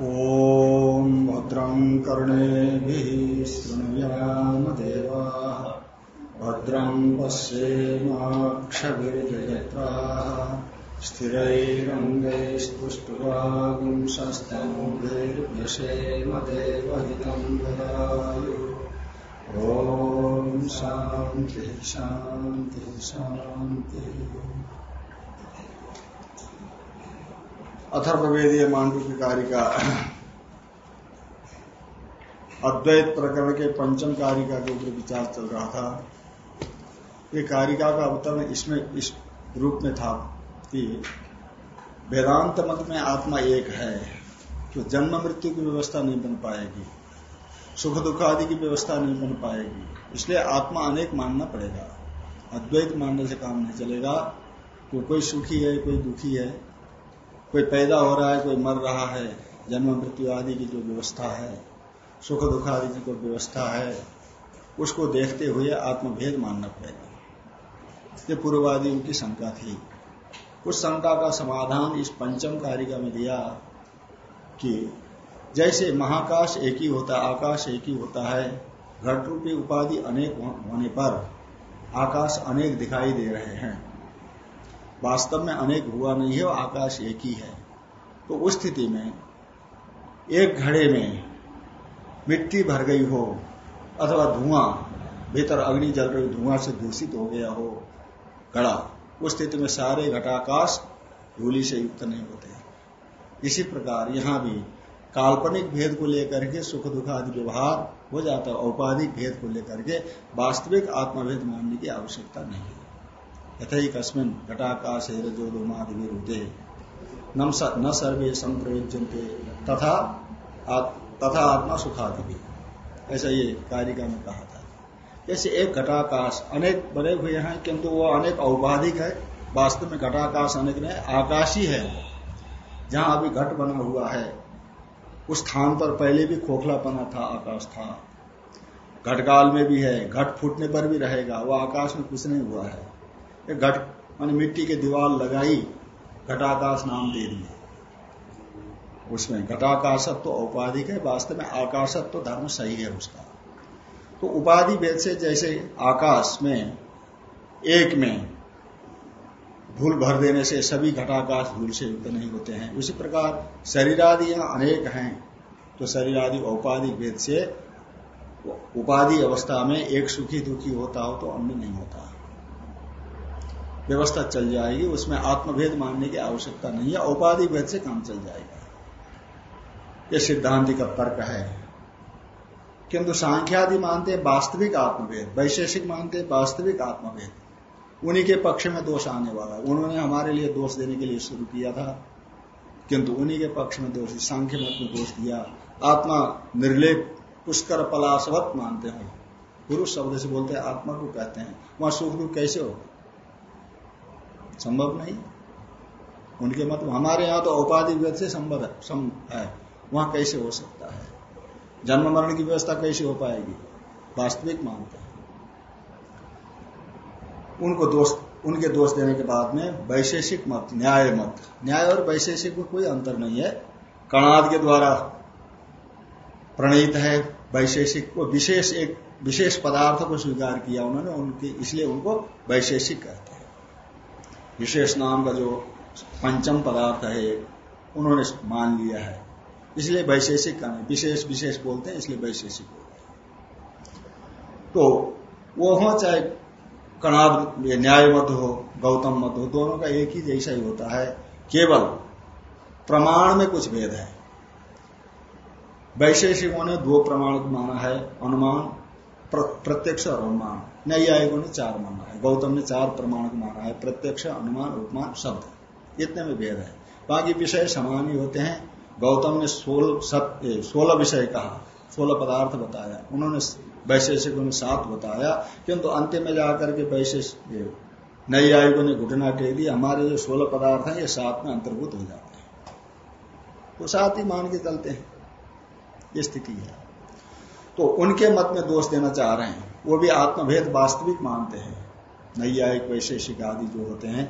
ॐ भद्रं कर्णेभिः शृणुयाम देवाः। भद्रं पश्येमाक्षभिर्जयत्राः स्थिरैरङ्गैस्तुष्टुवागुंसस्तनूभिर्व्यशेम देवहितं ददायु। ॐ शान्तिः शान्तिः शान्तिः। अथर्ववेदीय मांडू की कारिका अद्वैत प्रकरण के पंचम कारिका के ऊपर विचार चल रहा था। ये कारिका का अवतरण इसमें इस रूप में था कि वेदांत मत में आत्मा एक है तो जन्म मृत्यु की व्यवस्था नहीं बन पाएगी, सुख दुख आदि की व्यवस्था नहीं बन पाएगी, इसलिए आत्मा अनेक मानना पड़ेगा। अद्वैत मानने से काम नहीं चलेगा तो कोई सुखी है, कोई दुखी है कोई पैदा हो रहा है, कोई मर रहा है, जन्म, मृत्यु आदि की जो व्यवस्था है, सुख दुख आदि की जो व्यवस्था है, उसको देखते हुए आत्मभेद मानना पड़ेगा। ये पूर्ववादियों की शंका थी। उस शंका का समाधान इस पंचम कारिका में दिया कि जैसे महाकाश एक ही होता, आकाश एक ही होता है घट रूपी उपाधि अनेक होने पर आकाश अनेक दिखाई दे रहे हैं। वास्तव में अनेक हुआ नहीं है और आकाश एक ही है। तो उस स्थिति में, एक घड़े में मिट्टी भर गई हो अथवा धुआँ, भीतर अग्नि जल रही धुआँ से दूषित हो गया हो, घड़ा, उस स्थिति में सारे घटाकाश धूली से युक्त नहीं होते। इसी प्रकार यहाँ भी काल्पनिक भेद को लेकर के सुख दुख आदि व्यवहार हो जाता है, औपाधिक भेद को लेकर के वास्तविक आत्मभेद मानने की आवश्यकता नहीं। है यथकस्मिन घटाकाश रजोदोमादिविरुद्धे न सर्वे संप्रयोजनते तथा तथा आत्मा सुखादि भी ऐसा ये कारिका में कहा था। जैसे एक घटाकाश अनेक बने हुए हैं, किंतु वो अनेक औपाधिक है। वास्तव में घटाकाश अनेक नहीं, आकाशी ही। है जहाँ अभी घट बना हुआ है, उस स्थान पर पहले भी खोखला बना था, आकाश था। घटकाल में भी है, घट फूटने पर भी रहेगा। वो आकाश में कुछ नहीं हुआ है। घट, मान मिट्टी के दीवार लगाई, घटाकाश नाम दे दिए। उसमें घटाकाशत्व तो औपाधिक है, वास्तव में आकाशत्व तो धर्म सही है उसका। तो उपाधि भेद से जैसे आकाश में, एक में धूल भर देने से सभी घटाकाश धूल से युक्त नहीं होते हैं। उसी प्रकार शरीर आदि यहाँ अनेक हैं तो शरीर आदि औपाधिक भेद से उपाधि अवस्था में एक सुखी दुखी होता हो तो अन्य नहीं होता। व्यवस्था चल जाएगी, उसमें आत्मभेद मानने की आवश्यकता नहीं है, औपाधि भेद से काम चल जाएगा। यह सिद्धांति का तर्क है। किंतु सांख्यादि मानते हैं वास्तविक आत्मभेद, वैशेषिक मानते हैं वास्तविक आत्मभेद। उन्हीं के पक्ष में दोष आने वाला उन्होंने हमारे लिए दोष देने के लिए शुरू किया था, किंतु उन्हीं के पक्ष में दोष सांख्य मत में दोष दिया। आत्मा निर्लेप, पुष्कर पलाशवत मानते हैं। पुरुष शब्द से बोलते हैं, आत्मा को कहते हैं। वहाँ सुख दुख कैसे होगा? संभव नहीं। उनके मत हमारे यहाँ तो औपाधिक से संभव है वहाँ कैसे हो सकता है? जन्म मरण की व्यवस्था कैसे हो पाएगी? वास्तविक मानते हैं। उनको दोष, उनके दोष देने के बाद में वैशेषिक मत, न्याय मत। न्याय और वैशेषिक में कोई अंतर नहीं है। कणाद के द्वारा प्रणीत है, वैशेषिक को विशेष एक, विशेष पदार्थ को स्वीकार किया उन्होंने, उनके, इसलिए उनको वैशेषिक कहते हैं। विशेष नाम का जो पंचम पदार्थ है, उन्होंने मान लिया है। इसलिए वैशेषिक का नहीं, विशेष विशेष बोलते हैं, इसलिए वैशेषिक बोलते हैं। तो वो हो चाहे कणाद न्याय मत हो गौतम मत हो, दोनों का एक ही जैसा ही होता है। केवल प्रमाण में कुछ भेद है। वैशेषिकों ने दो प्रमाण माना है, अनुमान प्रत्यक्ष और अनुमान। न्यायिकों ने चार माना है। गौतम ने चार प्रमाण को माना है। प्रत्यक्ष, अनुमान, उपमान, शब्द। इतने में भेद है। बाकी विषय समान ही होते हैं। गौतम ने सोलह सोलह विषय कहा। सोलह पदार्थ बताया। उन्होंने वैशेषिकों ने सात बताया। किंतु अंतिम में जाकर के वैशेष नई आयोगों ने घुटना टेक दी हमारे जो सोलह पदार्थ हैं, ये सात में अंतर्भूत हो जाते हैं। तो सात ही मान के चलते हैं। ये स्थिति है। तो उनके मत में दोष देना चाह रहे हैं। वो भी आत्मभेद वास्तविक मानते हैं। नैयायिक, वैशेषिक आदि जो होते हैं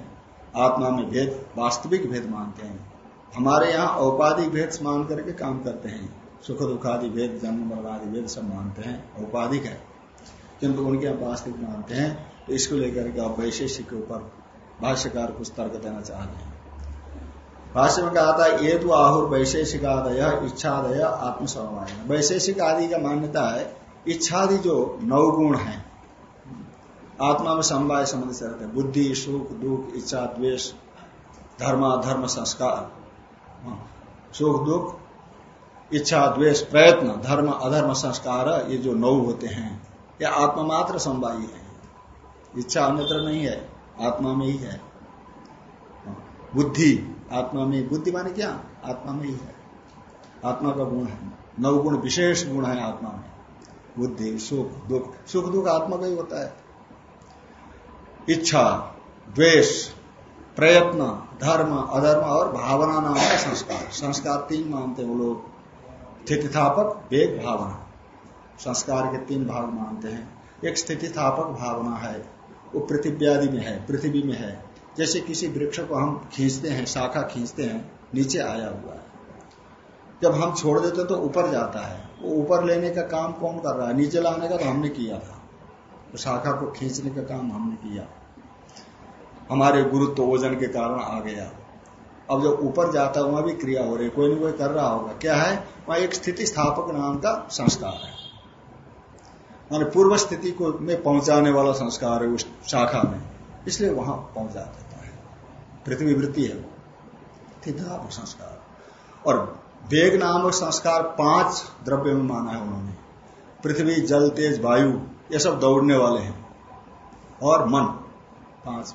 आत्मा में भेद वास्तविक भेद मानते हैं। हमारे यहाँ औपाधिक भेद मान करके काम करते हैं। सुख दुखादि भेद, जन्म मरण आदि भेद सब मानते हैं। औपाधिक है। किंतु उनके यहाँ वास्तविक मानते हैं तो इसको लेकर के आप वैशेषिक के ऊपर भाष्यकार कुछ तर्क देना चाहते हैं। भाष्य में कहा था ये तो आहुर वैशेषिकादय इच्छादय आत्मसमवाय। वैशेषिक आदि का मान्यता है इच्छादि जो नवगुण है आत्मा में समवाय संबंध से रहते हैं बुद्धि सुख दुख इच्छा द्वेष धर्म धर्म संस्कार। हाँ, सुख दुख इच्छा द्वेष प्रयत्न धर्म अधर्म संस्कार ये जो नौ होते हैं ये आत्मा मात्र संवाई है। इच्छा अन्यत्र नहीं है आत्मा में ही है। बुद्धि आत्मा में बुद्धि माने क्या? आत्मा में ही है। आत्मा का गुण है। नव गुण विशेष गुण है आत्मा में। बुद्धि, सुख, दुख। सुख, दुख आत्मा का ही होता है। इच्छा, द्वेष, प्रयत्न, धर्म, अधर्म और भावना नाम है संस्कार। संस्कार तीन मानते हैं वो लोग। स्थितिथापक वेग, भावना। संस्कार के तीन भाग मानते हैं। एक स्थितिथापक भावना है। वो पृथ्वी आदि में है, पृथ्वी में है। जैसे किसी वृक्ष को हम खींचते हैं, शाखा खींचते हैं, नीचे आया हुआ है। जब हम छोड़ देते तो ऊपर जाता है। वो ऊपर लेने का काम कौन कर रहा है? नीचे लाने का तो हमने किया था। तो शाखा को खींचने का काम हमने किया। हमारे गुरुत्व वज़न के कारण आ गया। अब जब ऊपर जाता है वहाँ भी क्रिया हो रही कोई ना कोई कर रहा होगा। क्या है? वहाँ एक स्थिति स्थापक नाम का संस्कार है। माने पूर्व स्थिति को में पहुँचाने वाला संस्कार है उस शाखा में। इसलिए वहाँ पहुँचा देता है। पृथ्वी वृत्ति है वो। स्थितिस्थापक संस्कार। और वेग नामक संस्कार पाँच द्रव्य में माना है उन्होंने। पृथ्वी, जल, तेज, वायु, ये सब दौड़ने वाले हैं। और मन, पाँच।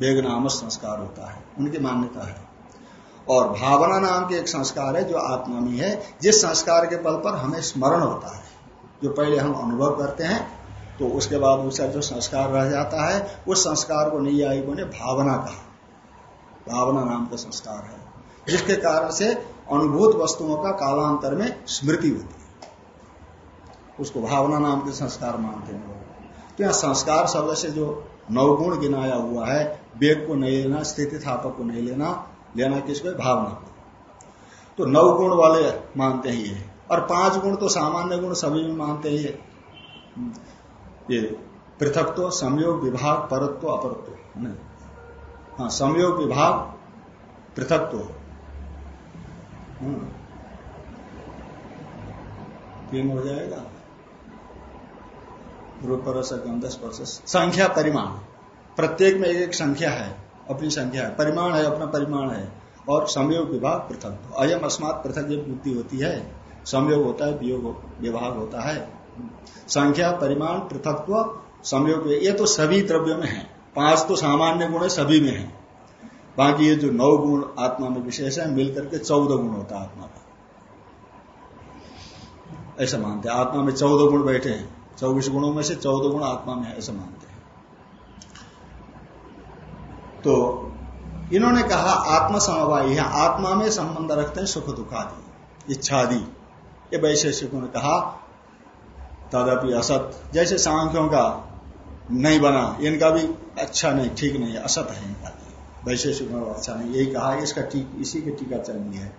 वेग नामक संस्कार होता है, उनकी मान्यता है। और भावना नाम के एक संस्कार है जो आत्मा में है, जिस संस्कार के बल पर हमें स्मरण होता है। जो पहले हम अनुभव करते हैं तो उसके बाद उसका जो संस्कार रह जाता है, उस संस्कार को नैयायिकों ने भावना कहा। भावना नाम का संस्कार है। जिसके कारण से अनुभूत वस्तुओं का कालांतर में स्मृति होती है। उसको भावना नाम के संस्कार मानते हैं तो यहाँ संस्कार शब्द से जो नवगुण गिनाया हुआ है, वेग को नहीं लेना, स्थिति थापक को नहीं लेना लेना किसको भावना को। तो नौ गुण वाले मानते हैं ये। और पाँच गुण तो सामान्य गुण सभी में मानते हैं ये। पृथकत्व, संयोग, विभाग, परत्व, अपरत्व हाँ संयोग, विभाग, पृथकत्व। तीन हो जाएगा। रूप रस गंध स्पर्श संख्या परिमाण। प्रत्येक में एक एक संख्या है, अपनी संख्या है। परिमाण है, अपना परिमाण है। और संयोग विभाग पृथक। अयम अस्मात पृथक जब बुद्धि होती है संयोग होता है, वियोग विभाग होता है। संख्या, परिमाण, पृथकत्व संयोग ये तो सभी द्रव्यों में है। पाँच तो सामान्य गुण सभी में है। बाकी ये जो नौ गुण आत्मा में विशेष है मिलकर के चौदह गुण होता है आत्मा का। ऐसा मानते हैं। आत्मा में चौदह गुण बैठे हैं। चौबीस गुणों में से चौदह गुण आत्मा में ऐसा मानते हैं। तो इन्होंने कहा, आत्म समवाय है। आत्मा में संबंध रखते हैं सुख दुखादि, इच्छादि। ये वैशेषिकों ने कहा, तदपि असत। जैसे सांख्यों का नहीं बना, इनका भी अच्छा नहीं, ठीक नहीं असत है इनका। वैशेषिकों अच्छा नहीं यही कहा, इसका टीक इसी के टीका चलनी है।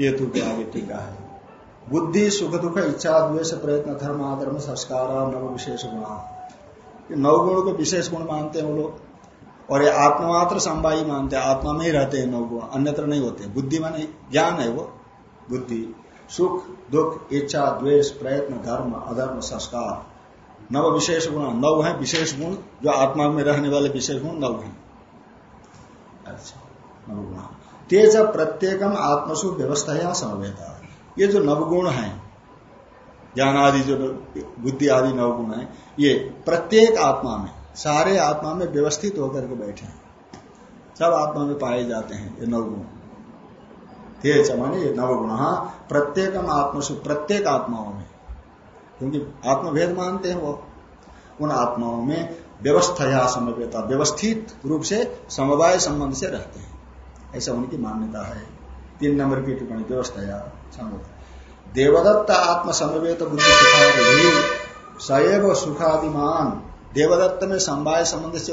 ये तो आगे टीका है? बुद्धि, सुख, दुख, इच्छा, द्वेष, प्रयत्न, धर्म आधर्म संस्कार, नव विशेष गुण। नव गुण को विशेष गुण मानते हैं वो लोग। और ये आत्ममात्र संवाई मानते हैं। आत्मा में ही रहते हैं नव गुण, अन्यत्र नहीं होते बुद्धि माने ज्ञान है वो। बुद्धि, सुख, दुख, इच्छा, द्वेष, प्रयत्न, धर्म, अधर्म, संस्कार। नव विशेष गुण, नव है विशेष गुण। जो आत्मा में रहने वाले विशेष गुण नव है। अच्छा नव गुण। तेज प्रत्येकम आत्मसु व्यवस्था या समवेता। ये जो नवगुण है, ज्ञान आदि जो बुद्धि आदि नवगुण है, ये प्रत्येक आत्मा में, सारे आत्मा में व्यवस्थित होकर के बैठे हैं। सब आत्मा में पाए जाते हैं ये नवगुण तेज माने ये नवगुण हाँ प्रत्येकम आत्मसु, प्रत्येक आत्माओं में। क्योंकि आत्मभेद मानते हैं वो। उन आत्माओं में व्यवस्था या समवेता, व्यवस्थित रूप से समवाय संबंध से रहते हैं। ऐसा उनकी मान्यता है। तीन नंबर की टिप्पणी व्यवस्था या देवदत्त आत्म समवेत बुद्धि सएव सुखादिमान। देवदत्त में समवाय संबंध से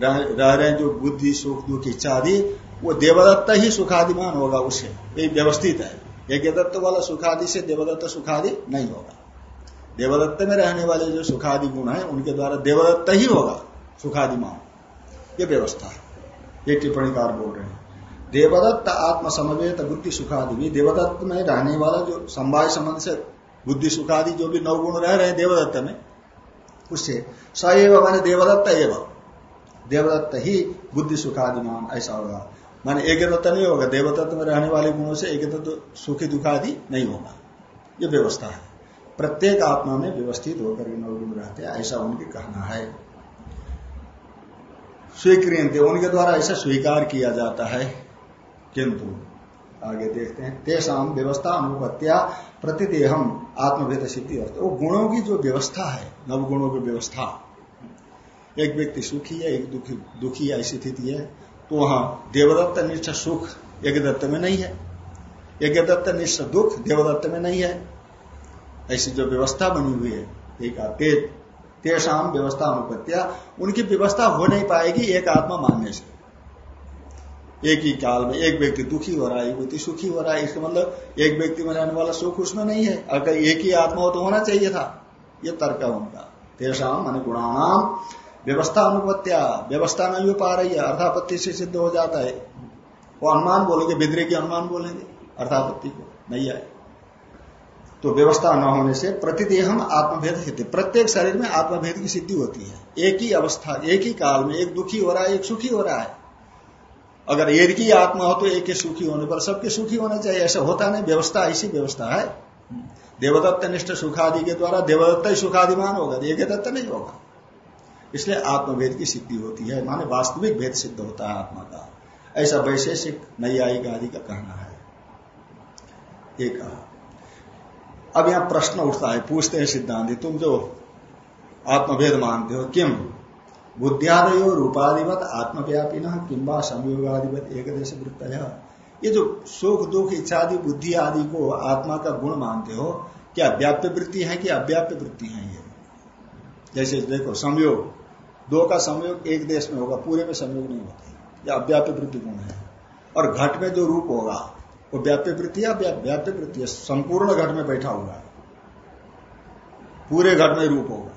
रह, रहे जो बुद्धि, सुख, दुख, इच्छा आदि, वो देवदत्त ही सुखादिमान होगा उसे। व्यवस्थित है। यज्ञ दत्त वाला सुखादि से देवदत्त सुखादि नहीं होगा। देवदत्त में रहने वाले जो सुखादि गुण है, उनके द्वारा देवदत्त ही होगा, सुखादि सुखादिमान ये व्यवस्था है। ये टिप्पणीकार बोल रहे हैं। देवदत्त आत्म समवेत बुद्धि सुखादि। भी देवदत्त में रहने वाला जो संवाय संबंध से बुद्धि सुखादि जो भी नवगुण रह रहे हैं देवदत्त में, उससे सएव माने देवदत्त एवं। देवदत्त ही बुद्धि सुखादिमान ऐसा होगा। माने एक नहीं होगा। देवदत्त में रहने वाले गुणों से एक सुखी दुखादि नहीं होगा। ये व्यवस्था है। प्रत्येक आत्मा में व्यवस्थित होकर के नवगुण रहते हैं, ऐसा उनके कहना है। स्वीकृत उनके द्वारा ऐसा स्वीकार किया जाता है। किंतु, आगे देखते हैं तेसाम व्यवस्था अनुपत्या प्रतिदेहम आत्मभेद सिद्धि वो गुणों की जो व्यवस्था है, नवगुणों की व्यवस्था, एक व्यक्ति सुखी है, एक दुखी दुखी ऐसी स्थिति है तो वहाँ देवदत्त निष्ठ सुख एक दत्त में नहीं है। एक दत्त निष्ठ दुख देवदत्त में नहीं है। ऐसी जो व्यवस्था बनी हुई है, एक तेषाम व्यवस्था अनुपत्या, उनकी व्यवस्था हो नहीं पाएगी, एक आत्मा मानने से। एक ही काल में एक व्यक्ति दुखी हो रहा है, एक व्यक्ति सुखी हो रहा है, इसका मतलब एक व्यक्ति में रहने वाला सुख उसमें नहीं है। अगर एक ही आत्मा हो तो होना चाहिए था। ये तर्क है उनका। तेषाम मान गुणानाम व्यवस्था अनुपत्या, व्यवस्था नहीं हो पा रही है, अर्थापत्ति से सिद्ध हो जाता है। वो अनुमान बोलेंगे, बिद्रे की अनुमान बोलेंगे, अर्थापत्ति को, नहीं आए। तो व्यवस्था न होने से प्रतिदेहम आत्मभेद सिद्धि प्रत्येक शरीर में आत्मभेद की सिद्धि होती है। एक ही अवस्था, एक ही काल में एक दुखी हो रहा है, एक सुखी हो रहा है। अगर एक ही आत्मा हो तो एक ही सुखी होने पर सबके सुखी होना चाहिए। ऐसा होता नहीं, व्यवस्था ऐसी व्यवस्था है। देवदत्त निष्ठ सुखादि के द्वारा देवदत्त ही सुखादिमान होगा एक दत्त नहीं होगा। इसलिए आत्मभेद की सिद्धि होती है, माने वास्तविक भेद सिद्ध होता है आत्मा का। ऐसा वैशेषिक नैयायिक आदि का कहना है। एक अब यहाँ प्रश्न उठता है, पूछते हैं सिद्धांत, तुम जो आत्मभेद मानते हो, किम? बुद्धियादयो रूपाधिपत, आत्मव्यापी न किम्बा संयोगाधिपत एक देश वृत्त ये जो सुख, दुख, इच्छादि, बुद्धि आदि को आत्मा का गुण मानते हो, क्या व्याप्य वृत्ति है कि अव्याप्य वृत्ति है ये? जैसे देखो, संयोग। दो का संयोग एक देश में होगा, पूरे में संयोग नहीं होता। यह अव्याप्य वृत्ति गुण है। और घट में जो रूप होगा वो व्याप्य वृत्ति है व्याप्य वृत्ति है। संपूर्ण घट में बैठा हुआ है। पूरे घट में रूप होगा।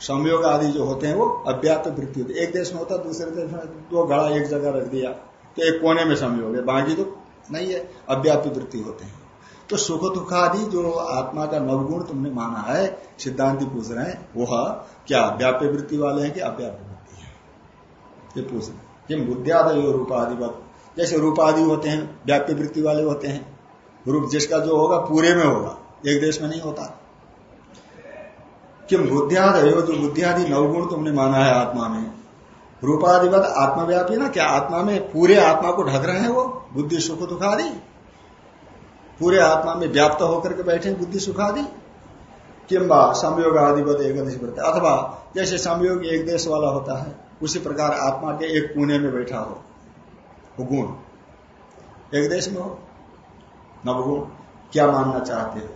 संयोग आदि जो होते हैं वो अव्याप्त वृत्ति होती एक देश में होता है दूसरे देश में दो घड़ा एक जगह रख दिया तो एक कोने में संयोग है। बाकी तो नहीं है। अव्याप्त वृत्ति होते हैं। तो सुख दुख आदि जो आत्मा का नवगुण तुमने माना है, सिद्धांति पूछ रहे हैं, वह क्या व्याप्य वृत्ति वाले हैं कि अव्याप्य वृत्ति है? ये पूछ रहे हैं। किम बुद्धियादय रूपाधिपत जैसे रूपादि होते हैं, व्याप्य वृत्ति वाले होते हैं, रूप जिसका जो होगा पूरे में होगा, एक देश में नहीं होता। किम बुद्धियादय जो बुद्धियादि नवगुण तुमने माना है आत्मा में रूपाधिपत आत्मव्यापी ना, क्या आत्मा में पूरे आत्मा को ढक रहे हैं वो, बुद्धि, सुख दुखादि पूरे आत्मा में व्याप्त होकर के बैठे बुद्धि सुखादि किम्बा संयोग आदिपत एक अथवा जैसे संयोग एक देश वाला होता है, उसी प्रकार आत्मा के एक कोने में बैठा हो। गुण एक देश में हो नवगुण क्या मानना चाहते हो?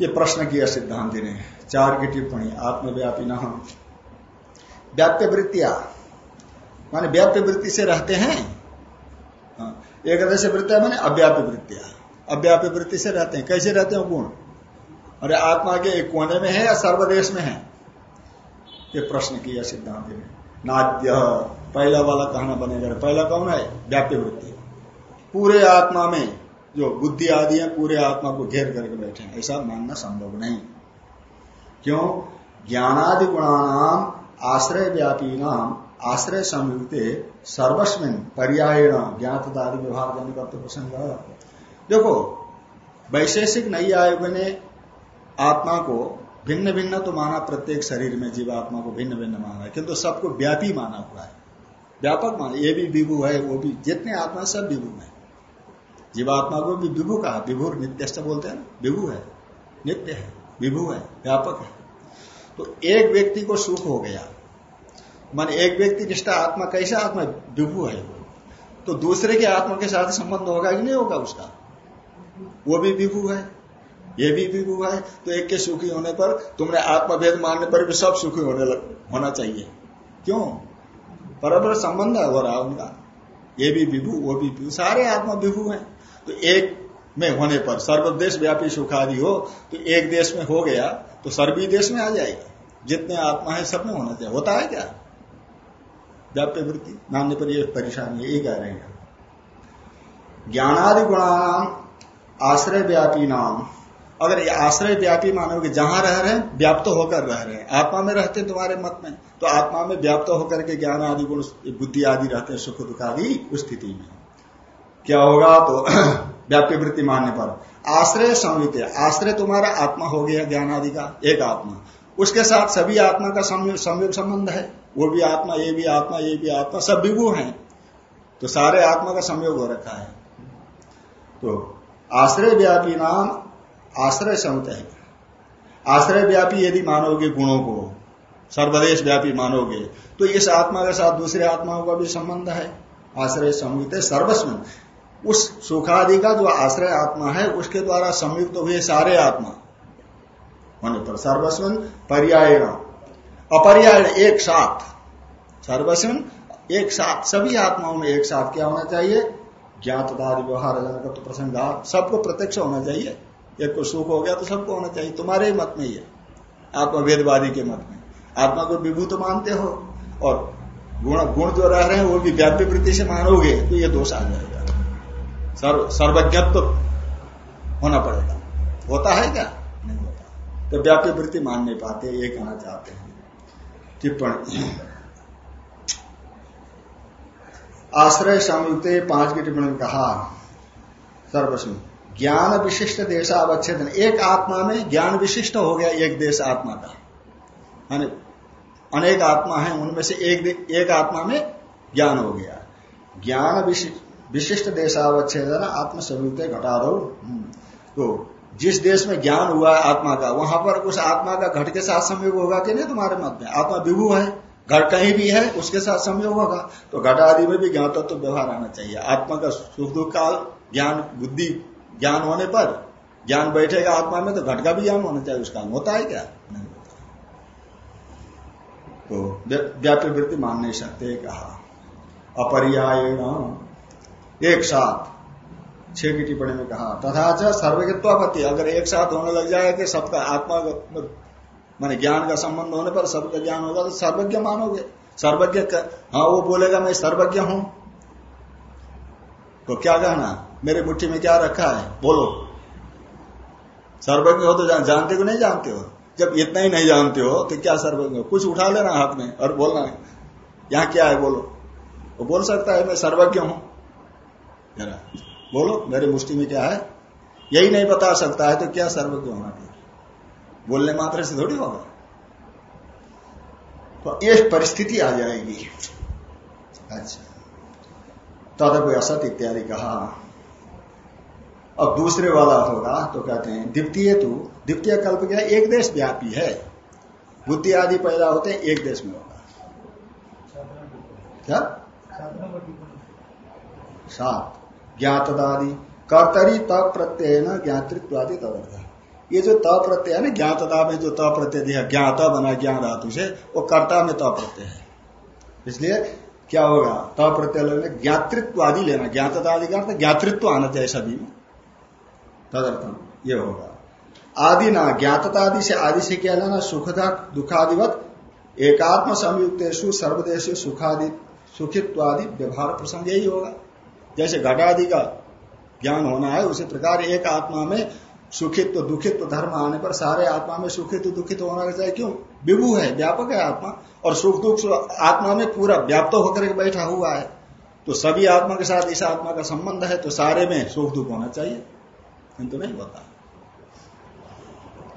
ये प्रश्न किया सिद्धांति ने चार की टिप्पणी आत्मव्यापी न व्याप्य वृत्तिया माने व्याप्य वृत्ति से रहते हैं? हाँ, एक से वृत्तिया माने अव्याप्य वृत्तिया अव्याप्य वृत्ति से रहते हैं। कैसे रहते हैं गुण अरे आत्मा के एक कोने में है या सर्वदेश में है? ये प्रश्न किया सिद्धांत ने। नाद्य। पहला वाला कहना बनेगा, पहला कौन है? व्याप्य वृत्ति। पूरे आत्मा में जो बुद्धि आदि है, पूरे आत्मा को घेर करके बैठे हैं। ऐसा मानना संभव नहीं। क्यों? ज्ञानादि गुणानाम आश्रय व्यापी नाम, आश्रय संयुक्त सर्वस्विन पर्यायण। ज्ञातदादि विभाग जन करते प्रसंग देखो, वैशेषिक नई आयोग ने आत्मा को भिन्न भिन्न तो माना प्रत्येक शरीर में, जीवात्मा को भिन्न भिन्न माना। किंतु सबको व्यापी माना हुआ है। व्यापक मान ये भी विभु है वो भी जितने आत्मा सब विभु है। जीवात्मा को भी विभु कहा विभु नित्य बोलते हैं विभु है नित्य है विभु है व्यापक है। तो एक व्यक्ति को सुख हो गया। मान एक व्यक्ति निष्ठा आत्मा कैसा आत्मा विभु है तो दूसरे के आत्मा के साथ संबंध होगा कि नहीं होगा उसका? वो भी विभु है ये भी विभु है तो एक के सुखी होने पर तुमने आत्मभेद मानने पर भी सब सुखी होने लग, होना चाहिए। क्यों? परस्पर संबंध हो रहा उनका ये भी विभू, वो भी विभू, सारे आत्मा विभू हैं। तो एक में होने पर सर्वदेश व्यापी सुख आदि हो तो एक देश में हो गया तो सर्वी देश में आ जाएगा। जितने आत्मा है, सब में होना चाहिए। होता है क्या? व्याप्य वृत्ति। मानने पर यह परेशानी यही कह रहे हैं। ज्ञानादि गुणानाम आश्रय व्यापी नाम। अगर ये आश्रय व्यापी मानोगे जहाँ रह रहे हैं, व्याप्त होकर रह रहे हैं। आत्मा में रहते हैं तुम्हारे मत में। तो आत्मा में व्याप्त होकर के ज्ञान आदि गुण, बुद्धि आदि रहते हैं, सुख दुख आदि उस स्थिति में। क्या होगा तो व्याप्य वृत्ति मानने पर। आश्रय संयुक्त आश्रय तुम्हारा आत्मा हो गया ज्ञान आदि का, एक आत्मा। उसके साथ सभी आत्मा का संयोग संबंध है। वो भी आत्मा, ये भी आत्मा, ये भी आत्मा, सब विभु हैं। तो सारे आत्मा का संयोग हो रखा है। तो आश्रय व्यापी नाम आश्रय समुत है। आश्रय व्यापी यदि मानोगे गुणों को, सर्वदेश व्यापी मानोगे तो इस आत्मा के साथ दूसरे आत्माओं का भी संबंध है। आश्रय संयुक्त सर्वस्व। उस सुखादि का जो आश्रय आत्मा है, उसके द्वारा संयुक्त हुए सारे आत्मा। होने पर सर्वस्व पर्याय अपर्याय एक साथ। सर्वस्व, एक साथ। सभी आत्माओं में एक साथ क्या होना चाहिए? ज्ञातदार व्यवहार प्रसंग सबको प्रत्यक्ष होना चाहिए। एक को सुख हो गया तो सबको होना चाहिए। तुम्हारे मत में ही है। आत्मवेदवादी के मत में। आत्मा को विभू तो मानते हो और गुण गुण जो रह रहे हैं, वो भी व्याप्य वृत्ति से मानोगे तो ये दोष आ जाएगा। सर्व, सर्वज्ञत्व होना पड़ेगा। होता है क्या? नहीं होता। तो व्याप्य वृत्ति मान नहीं पाते, ये कहना चाहते हैं। टिप्पणी। आश्रय संयुक्त पाँच की टिप्पणी कहा, सर्वस्व। ज्ञान विशिष्ट देशावच्छेदन एक आत्मा में ज्ञान विशिष्ट हो गया एक देश आत्मा का। माने अनेक आत्मा है, उनमें से एक एक आत्मा में ज्ञान हो गया। ज्ञान विशिष्ट देशावच्छेदन आत्म संयुक्त घटारो। हम्म। तो जिस देश में ज्ञान हुआ है आत्मा का, वहाँ पर उस आत्मा का घट के साथ संयोग होगा कि नहीं तुम्हारे मत में? आत्मा विभु है, घट कहीं भी है, उसके साथ संयोग होगा। तो घट आदि में भी ज्ञान तत्व तो व्यवहार आना चाहिए। आत्मा का सुख दुख काल, ज्ञान, बुद्धि ज्ञान होने पर, ज्ञान बैठेगा आत्मा में तो घट का भी ज्ञान होना चाहिए, उसका होता है क्या? नहीं होता। तो व्याप्य वृत्ति मान नहीं सकते, कहा। अपर्याय एक साथ। छह की टिप्पणी में कहा, तथा च सर्वज्ञत्वापत्ति अगर एक साथ होने लग जाए कि सबका आत्मा माने ज्ञान का संबंध होने पर सबका ज्ञान होगा तो सर्वज्ञ मानोगे। सर्वज्ञ हाँ वो बोलेगा, मैं सर्वज्ञ हूँ। तो क्या कहना? मेरे मुट्ठी में क्या रखा है? बोलो। सर्वज्ञ हो तो जान, जानते को नहीं जानते हो? जब इतना ही नहीं जानते हो तो क्या सर्वज्ञ कुछ उठा लेना हाथ में और बोलना है। यहाँ क्या है? बोलो। वो बोल सकता है मैं सर्वज्ञ हूँ। जरा बोलो मेरे मुष्टि में क्या है? यही नहीं बता सकता है तो क्या सर्वज्ञ होना बोलने मात्र से थोड़ी होगा। तो ये परिस्थिति आ जाएगी। अच्छा। तद असत इत्यादि कहा। अब दूसरे वाला होगा तो कहते हैं, द्वितीय तो द्वितीय कल्प क्या एक देश व्यापी है। बुद्धि आदि पैदा होते हैं, एक देश में होगा। क्या? सात। ज्ञातदादि। कर्तरी तप प्रत्यय न ज्ञातृत्व आदि तवर्थ ये जो त प्रत्यय है ना, ज्ञातता में जो त प्रत्यय दिया, ज्ञाता बना, ज्ञान धातु से, वो कर्ता में त प्रत्यय है। इसलिए क्या होगा? त प्रत्यय लेने ज्ञातृत्व आदि लेना। ज्ञातता आदि का ज्ञातृत्व आना चाहिए सभी में। तदर्थम ये होगा। आदि ना ज्ञातता आदि से आदि से क्या लेना? सुखदा, दुखादिवत, एकात्म संयुक्त सर्वदेश सुखादि सुखित्व आदि व्यवहार प्रसंग यही होगा। जैसे घटादि का ज्ञान होना है, उसी प्रकार एक आत्मा में सुखित्व दुखित्व धर्म आने पर सारे आत्मा में सुखित्व दुखित तो होना चाहिए। क्यों? विभु है, व्यापक है आत्मा, और सुख दुख आत्मा में पूरा व्याप्त होकर बैठा हुआ है। तो सभी आत्मा के साथ इस आत्मा का संबंध है तो सारे में सुख दुख होना चाहिए। किंतु नहीं होता।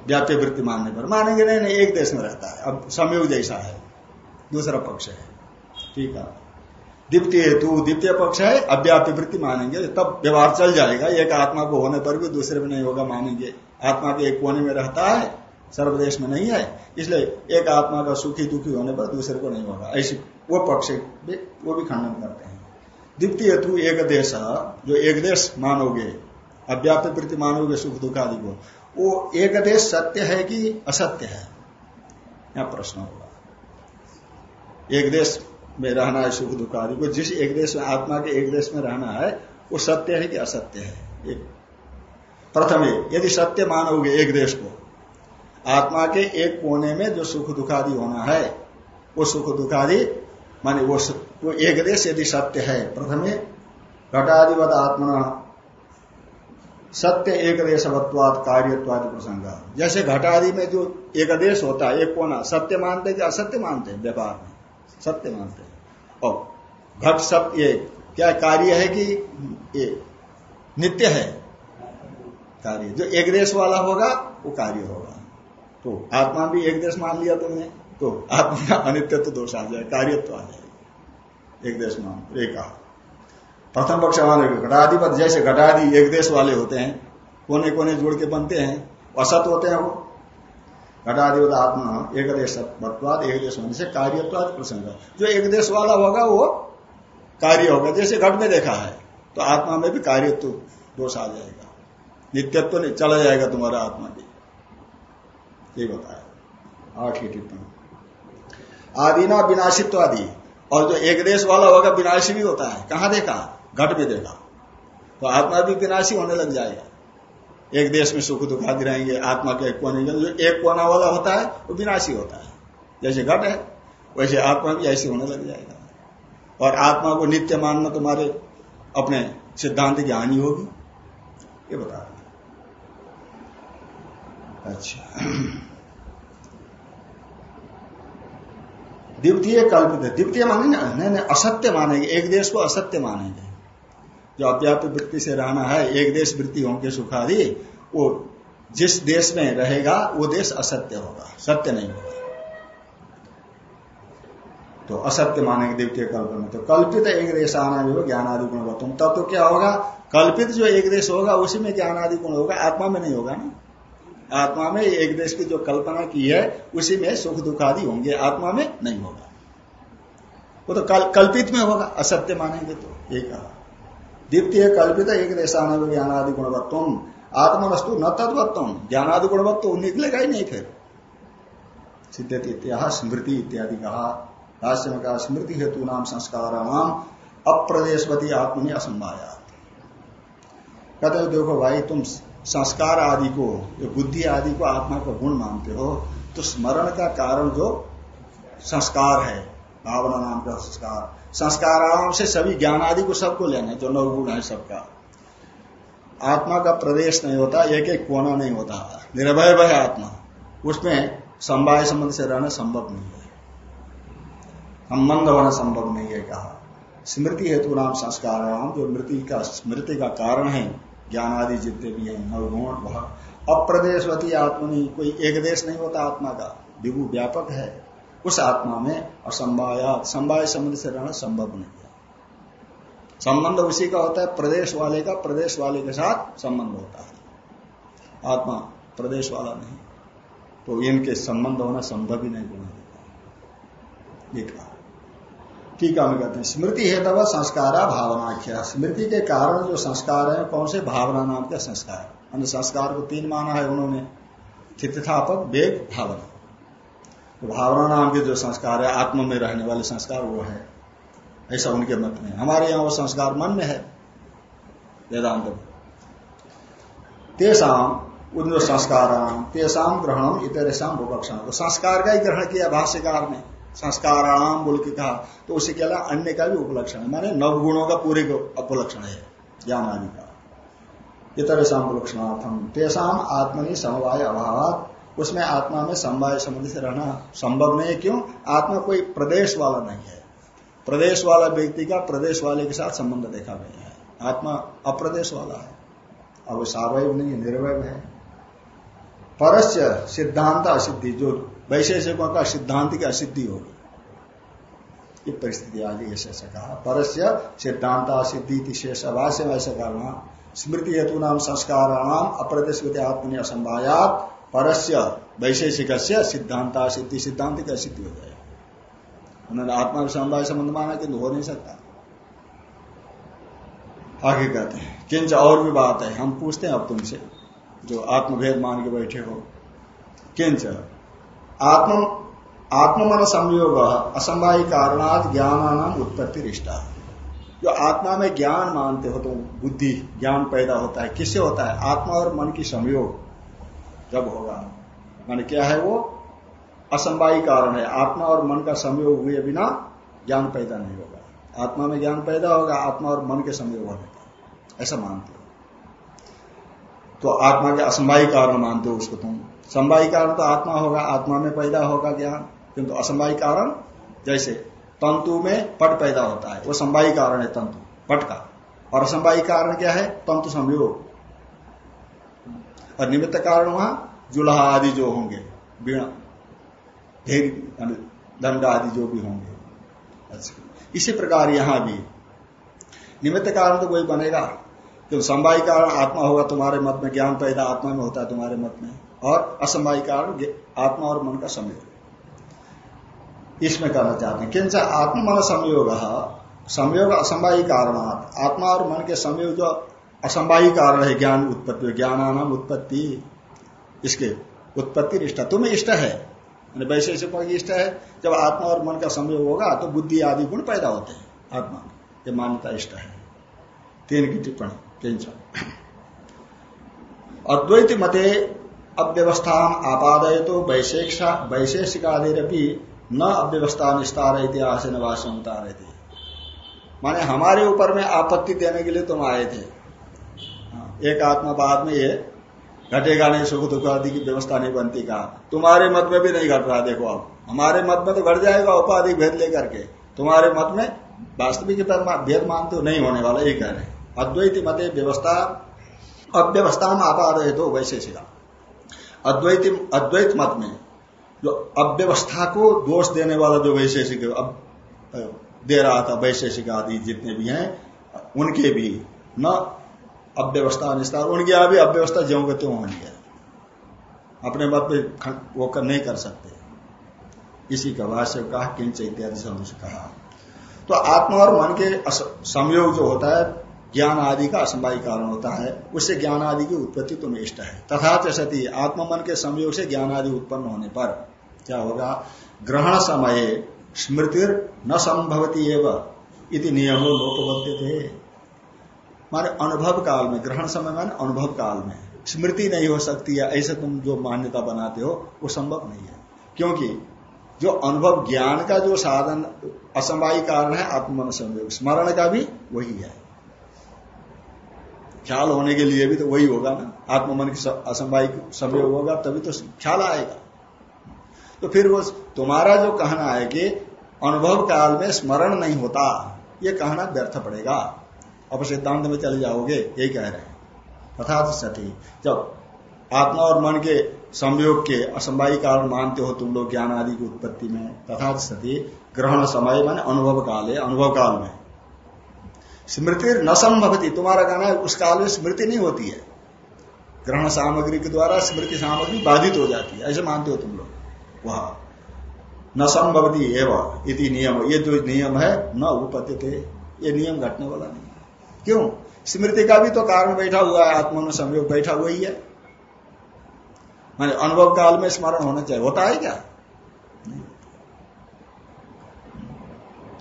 व्याप्य वृत्ति मानने पर। मानेंगे नहीं नहीं, एक देश में रहता है। अब संयोग जैसा है, दूसरा पक्ष है। ठीक है। द्वितीय तू द्वितीय पक्ष है अव्याप्य वृत्ति मानेंगे, तब व्यवहार चल जाएगा, एक आत्मा को होने पर भी, दूसरे में नहीं होगा, मानेंगे। आत्मा के एक कोने में रहता है, सर्वदेश में नहीं है, इसलिए एक आत्मा का सुखी, दुखी होने पर दूसरे को नहीं होगा। ऐसी वो पक्ष वो भी खंडन करते हैं। द्वितीय हेतु, एक देश जो एक देश मानोगे अव्याप्त वृत्ति मानोगे, सुख दुख आदि को, वो एक देश सत्य है कि असत्य है? यह प्रश्न होगा। एक देश में रहना है सुख दुख आदि को जिस एक देश में आत्मा के एक देश में रहना है वो सत्य है कि असत्य है। एक प्रथम यदि सत्य मानोगे एक देश को आत्मा के एक कोने में जो सुख दुखादि होना है वो सुख दुखादि माने वो, वो एक देश यदि सत्य है प्रथमे घटाधिवत आत्मा सत्य एक देशवत्वाद कार्यत्वादि प्रसंग। जैसे घटादि में जो एक देश होता है एक कोना सत्य मानते कि असत्य मानते हैं? व्यापार में। सत्य मानते हैं। और घट सब ये, क्या कार्य है कि ये नित्य है? कार्य। जो एक देश वाला होगा, वो कार्य होगा। तो आत्मा भी एक देश मान लिया तुमने तो आत्मा का अनित्य तो दोष आ जाए, कार्यत्व आ जाए। एक देश मान, एक प्रथम पक्ष मान घटाधिपत। जैसे घटाधि एक देश वाले होते हैं कोने कोने जोड़ के बनते हैं, असत होते हैं वो। घटाधिपत आत्मा एक देश एक देश होने से कार्यत्वाद प्रसंग। जो एक देश वाला होगा, वो कार्य होगा। जैसे घट में देखा है तो आत्मा में भी कार्यत्व दोष आ जाएगा। नित्यत्व नहीं, चला जाएगा तुम्हारा आत्मा भी। ये बताया। आठ ही टिप्पणी। आदिना विनाशित्व आदि और जो एक देश वाला होगा, विनाशी भी होता है। कहाँ देखा? घट में देखा। तो आत्मा भी विनाशी होने लग जाएगा। एक देश में सुख दुख आदि रहेंगे, आत्मा के एक कोने जो एक कोना वाला होता है, वो विनाशी होता है। जैसे घट है, वैसे आत्मा भी ऐसे होने लग जाएगा। और आत्मा को नित्य मानना तुम्हारे अपने सिद्धांत की हानि होगी। ये बता अच्छा। द्वितीय कल्पित द्वितीय मानेंगे ना? नहीं नहीं, असत्य मानेंगे। एक देश को असत्य मानेंगे। जो अव्याप्त वृत्ति से रहना है एक देश वृत्ति होंगे सुखादि वो जिस देश में रहेगा वो देश असत्य होगा सत्य नहीं होगा। तो असत्य मानेंगे द्वितीय कल्पना तो कल्पित एक देश आना जो ज्ञान आदि बताऊँ तब तो क्या होगा? कल्पित जो एक देश होगा उसी में ज्ञान आदि गुण होगा आत्मा में नहीं होगा ना? आत्मा में एक देश की जो कल्पना की है उसी में सुख दुख आदि होंगे आत्मा में नहीं होगा। वो तो कल, कल्पित में होगा असत्य मानेंगे तो ये कहा। द्वितीय कल्पित एक देशान ज्ञान आदि गुणवत्व आत्मा वस्तु न तत्वत्व ज्ञान आदि गुणवत्व निकलेगा ही नहीं फिर। सिद्ध स्मृति इत्यादि कहा भाष्य में कहा स्मृति हेतु नाम संस्कार नाम अप्रदेशवती आत्मनि असंभाया कहते देखो भाई, तुम संस्कार आदि को बुद्धि आदि को आत्मा का गुण मानते हो तो स्मरण का कारण जो संस्कार है, भावना नाम का संस्कार संस्कार से सभी ज्ञान आदि को सबको लेना है, जो नवगुण है सबका। आत्मा का प्रदेश नहीं होता, एक एक कोना नहीं होता। निर्भय है आत्मा। उसमें संवाय संबंध से रहना संभव नहीं है। संबंध होना संभव नहीं है, कहा। स्मृति हेतु नाम संस्कार जो मृति का, स्मृति का कारण है, ज्ञान आदि जितने भी हैं नवगुण वह। अप्रदेशवती आत्मनि, कोई एक देश नहीं होता आत्मा का। विभु व्यापक है। उस आत्मा में असंभाया संभाय संबंध से रहना संभव नहीं है। संबंध उसी का होता है, प्रदेश वाले का, प्रदेश वाले के साथ संबंध होता है। आत्मा प्रदेश वाला नहीं। तो इनके संबंध होना संभव ही नहीं गुना देता। टीका में कहते हैं, स्मृति है तब संस्कार भावनाख्या। स्मृति के कारण जो संस्कार है, कौन से? भावना नाम का संस्कार। संस्कार को तीन माना है उन्होंने। थितथापक वेग, भावना। भावना नाम के जो संस्कार है, आत्म में रहने वाले संस्कार वो है। ऐसा उनके मत में हमारे यहाँ वो संस्कार मन में है। वेदांत तेसाम, उन जो संस्कार तेसाम ग्रहणम इतरेशम उपक्षण तो संस्कार का ही ग्रहण किया भाष्यकार ने। संस्काराणाम बोल के कहा। तो उसे क्या अन्य का भी उपलक्षण है। माने नवगुणों का पूरे उपलक्षण है। ज्ञान आदि का। इतर उपलक्षणार्थम तेसाम आत्मनि समवाय अभाव उसमें आत्मा में समवाय संबंध से रहना संभव नहीं है। क्यों? आत्मा कोई प्रदेश वाला नहीं है। प्रदेश वाला व्यक्ति का प्रदेश वाले के साथ संबंध देखा नहीं है। आत्मा अप्रदेश वाला है। अब सावय नहीं है निर्वय है। परस्य सिद्धांत असिद्धि, जो वैशेषिकों का सिद्धांत की असिद्धि होगी ये परिस्थिति आ गई ऐसे कहा। परस्य सिद्धांत सिद्धि शेष अभाष्य ऐसा करना स्मृति हेतु नाम संस्कार नाम अप्रदेश आत्मनि असंभायात परस्य वैशेषिक सिद्धांत सिद्धि सिद्धांत की सिद्धि हो जाए उन्होंने आत्मा के समवाय संबंध माना किंतु हो नहीं सकता। आगे कहते हैं, किंच और भी बात है, हम पूछते हैं अब तुमसे, जो आत्मभेद मान के बैठे हो। किंच, आत्म आत्मन संयोग असंभावी कारणात ज्ञान उत्पत्ति रिष्टा जो आत्मा में ज्ञान मानते हो तो बुद्धि, ज्ञान पैदा होता है। किससे होता है? आत्मा और मन की संयोग। जब होगा। मान क्या है वो? असंभावी कारण है। आत्मा और मन का संयोग हुए बिना ज्ञान पैदा नहीं होगा। आत्मा में ज्ञान पैदा होगा, आत्मा और मन के संयोग होने का। ऐसा मानते हो। तो आत्मा के असंभावी कारण मानते हो उसको तुम। संभावी कारण तो आत्मा होगा, आत्मा में पैदा होगा ज्ञान। किंतु असंभावी कारण जैसे तंतु में पट पैदा होता है, वो संभावी कारण है तंतु, पट का। और असंभावी कारण क्या है? तंतु संयोग। और निमित्त कारण वहाँ, जुल्हा आदि जो होंगे बीणा ढेर दंड आदि जो भी होंगे। अच्छा। इसी प्रकार यहाँ भी। निमित्त कारण तो कोई बनेगा। क्योंकि संवाई कारण आत्मा होगा तुम्हारे मत में, ज्ञान पैदा आत्मा में होता है तुम्हारे मत में। और असंवाई कारण आत्मा और मन का संयोग। इसमें करना चाहते हैं, किंच आत्मा मन संयोग संयोग असंवाही कारण आत्मा और मन के संयोग जो असंवाही कारण है ज्ञान उत्पत्ति, ज्ञानानाम उत्पत्ति, इसके उत्पत्ति इष्ट तुम्हें इष्ट है। वैसे की इष्ट है, जब आत्मा और मन का संयोग होगा तो बुद्धि आदि गुण पैदा होते हैं। आत्मा ये मान्यता इष्ट है। तीन की टिप्पणी किंचन अद्वैत मते अव्यवस्था आपादय तो वैशेषिकादिरपि न अव्यवस्था निस्तार इतिहास नवासन उतारे थे माने हमारे ऊपर में आपत्ति देने के लिए तुम आए थे। एक आत्मा बाद में ये घटेगा नहीं, सुख दुख आदि की व्यवस्था नहीं बनती कहा। तुम्हारे मत में भी नहीं घट रहा, देखो अब हमारे मत में तो घट जाएगा, उपाधि भेद लेकर के। तुम्हारे मत में वास्तविक भेद मानते हो नहीं होने वाला ये कह रहे हैं। अद्वैत मते व्यवस्था अव्यवस्था में आपादय तो वैशेषिका अद्वैत अद्वैत मत में जो अव्यवस्था को दोष देने वाला जो वैशेषिक, अब दे रहा था वैशेषिक आदि जितने भी हैं, उनके भी न अव्यवस्था निस्तार उनके यहाँ भी अव्यवस्था ज्यो के त्यों होनी है अपने मत पे वो कर नहीं कर सकते। इसी का भाष्य कहा, किंच इत्यादि से कहा। तो आत्मा और मन के संयोग जो होता है, ज्ञान आदि का असंभावी कारण होता है, उससे ज्ञान आदि की उत्पत्ति तुम्हें इष्ट है। तथा सती आत्म मन के संयोग से ज्ञान आदि उत्पन्न होने पर क्या होगा? ग्रहण समय स्मृति न संभवती एवं इति नियमो लोपबद्ध थे माने अनुभव काल में, ग्रहण समय माने अनुभव काल में। स्मृति नहीं हो सकती है ऐसे तुम जो मान्यता बनाते हो, वो संभव नहीं है। क्योंकि जो अनुभव ज्ञान का जो साधन असंभावी कारण है आत्मन संयोग स्मरण का भी वही है। ख्याल होने के लिए भी तो वही होगा ना। आत्म मन की असंभाविक संयोग होगा, तभी तो ख्याल आएगा। तो फिर वो तुम्हारा जो कहना है कि अनुभव काल में स्मरण नहीं होता, ये कहना व्यर्थ पड़ेगा। अब सिद्धांत में चले जाओगे, यही कह रहे हैं। तथा सती, जब आत्मा और मन के संयोग के असंभावी कारण मानते हो तुम लोग ज्ञान आदि की उत्पत्ति में तथा सती, ग्रहण समय माने अनुभव काल है अनुभव काल में। स्मृति न संभवती, तुम्हारा कहना है उस काल में स्मृति नहीं होती है। ग्रहण सामग्री के द्वारा स्मृति सामग्री बाधित हो जाती है, ऐसे मानते हो तुम लोग। वह। न संभवती एवं इति नियम, ये जो नियम है, न उपत्य थे ये नियम घटने वाला नहीं क्यों? स्मृति का भी तो कारण बैठा हुआ है आत्मा में संयोग बैठा हुआ ही है। मैंने अनुभव काल में स्मरण होना चाहिए। होता है क्या?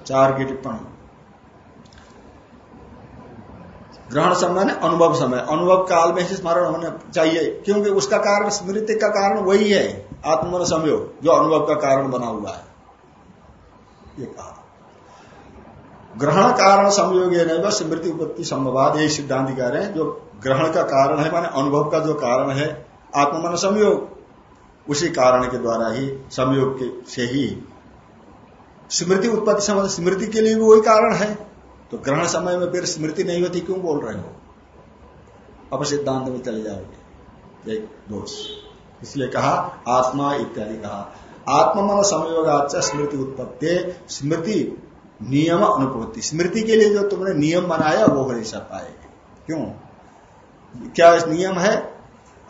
चार की टिप्पणी। ग्रहण समय ने अनुभव समय। अनुभव काल में ही स्मरण होना चाहिए, क्योंकि उसका कारण, स्मृति का कारण वही है, आत्मन संयोग, जो अनुभव का कारण बना हुआ है। ये कहा। ग्रहण कारण संयोग नहीं स्मृति उत्पत्ति संभवाद यही सिद्धांत कह रहे हैं, जो ग्रहण का कारण है, माने अनुभव का जो कारण है आत्मन संयोग, उसी कारण के द्वारा ही, संयोग से ही। स्मृति उत्पत्ति संबंध, स्मृति के लिए भी वही कारण है। तो ग्रहण समय में फिर स्मृति नहीं होती, क्यों बोल रहे हो? अब सिद्धांत में चले जाओगे। एक दोष। इसलिए कहा, आत्मा इत्यादि कहा। आत्मा मन संयोग स्मृति उत्पत्ति, स्मृति नियम अनुपत्ति। स्मृति के लिए जो तुमने नियम बनाया, वो हो नहीं पाएगी क्यों? क्या नियम है?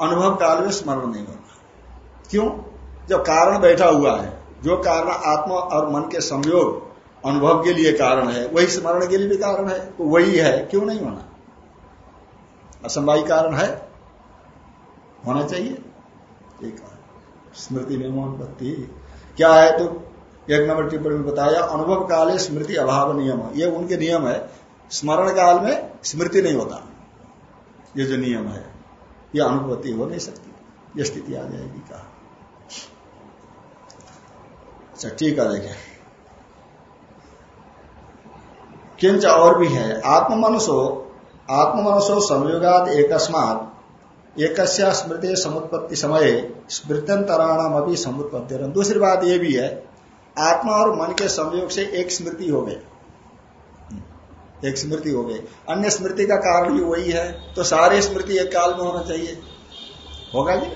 अनुभव काल में स्मरण नहीं होगा क्यों? जब कारण बैठा हुआ है, जो कारण आत्मा और मन के संयोग अनुभव के लिए कारण है, वही स्मरण के लिए भी कारण है तो वही है। क्यों नहीं होना? असंभावी कारण है। होना चाहिए। एक स्मृति नियमोत्पत्ति क्या है तो एक नंबर टिप्पणी में बताया, अनुभव काल स्मृति अभाव नियम। ये उनके नियम है। स्मरण काल में स्मृति नहीं होता। ये जो नियम है, ये अनुभूति हो नहीं सकती। ये स्थिति आ जाएगी कहा? अच्छा ठीक है, देखें। किंच और भी है। आत्ममनुषो आत्ममनुषो संयोगाद एकस्मात एक स्मृति समुत्पत्ति समय स्मृत्यंतराणाम अभी समुत्पत्ति दूसरी बात यह भी है आत्मा और मन के संयोग से एक स्मृति हो गई। एक स्मृति हो गई। अन्य स्मृति का कारण भी वही है तो सारे स्मृति एक काल में होना चाहिए। होगा कि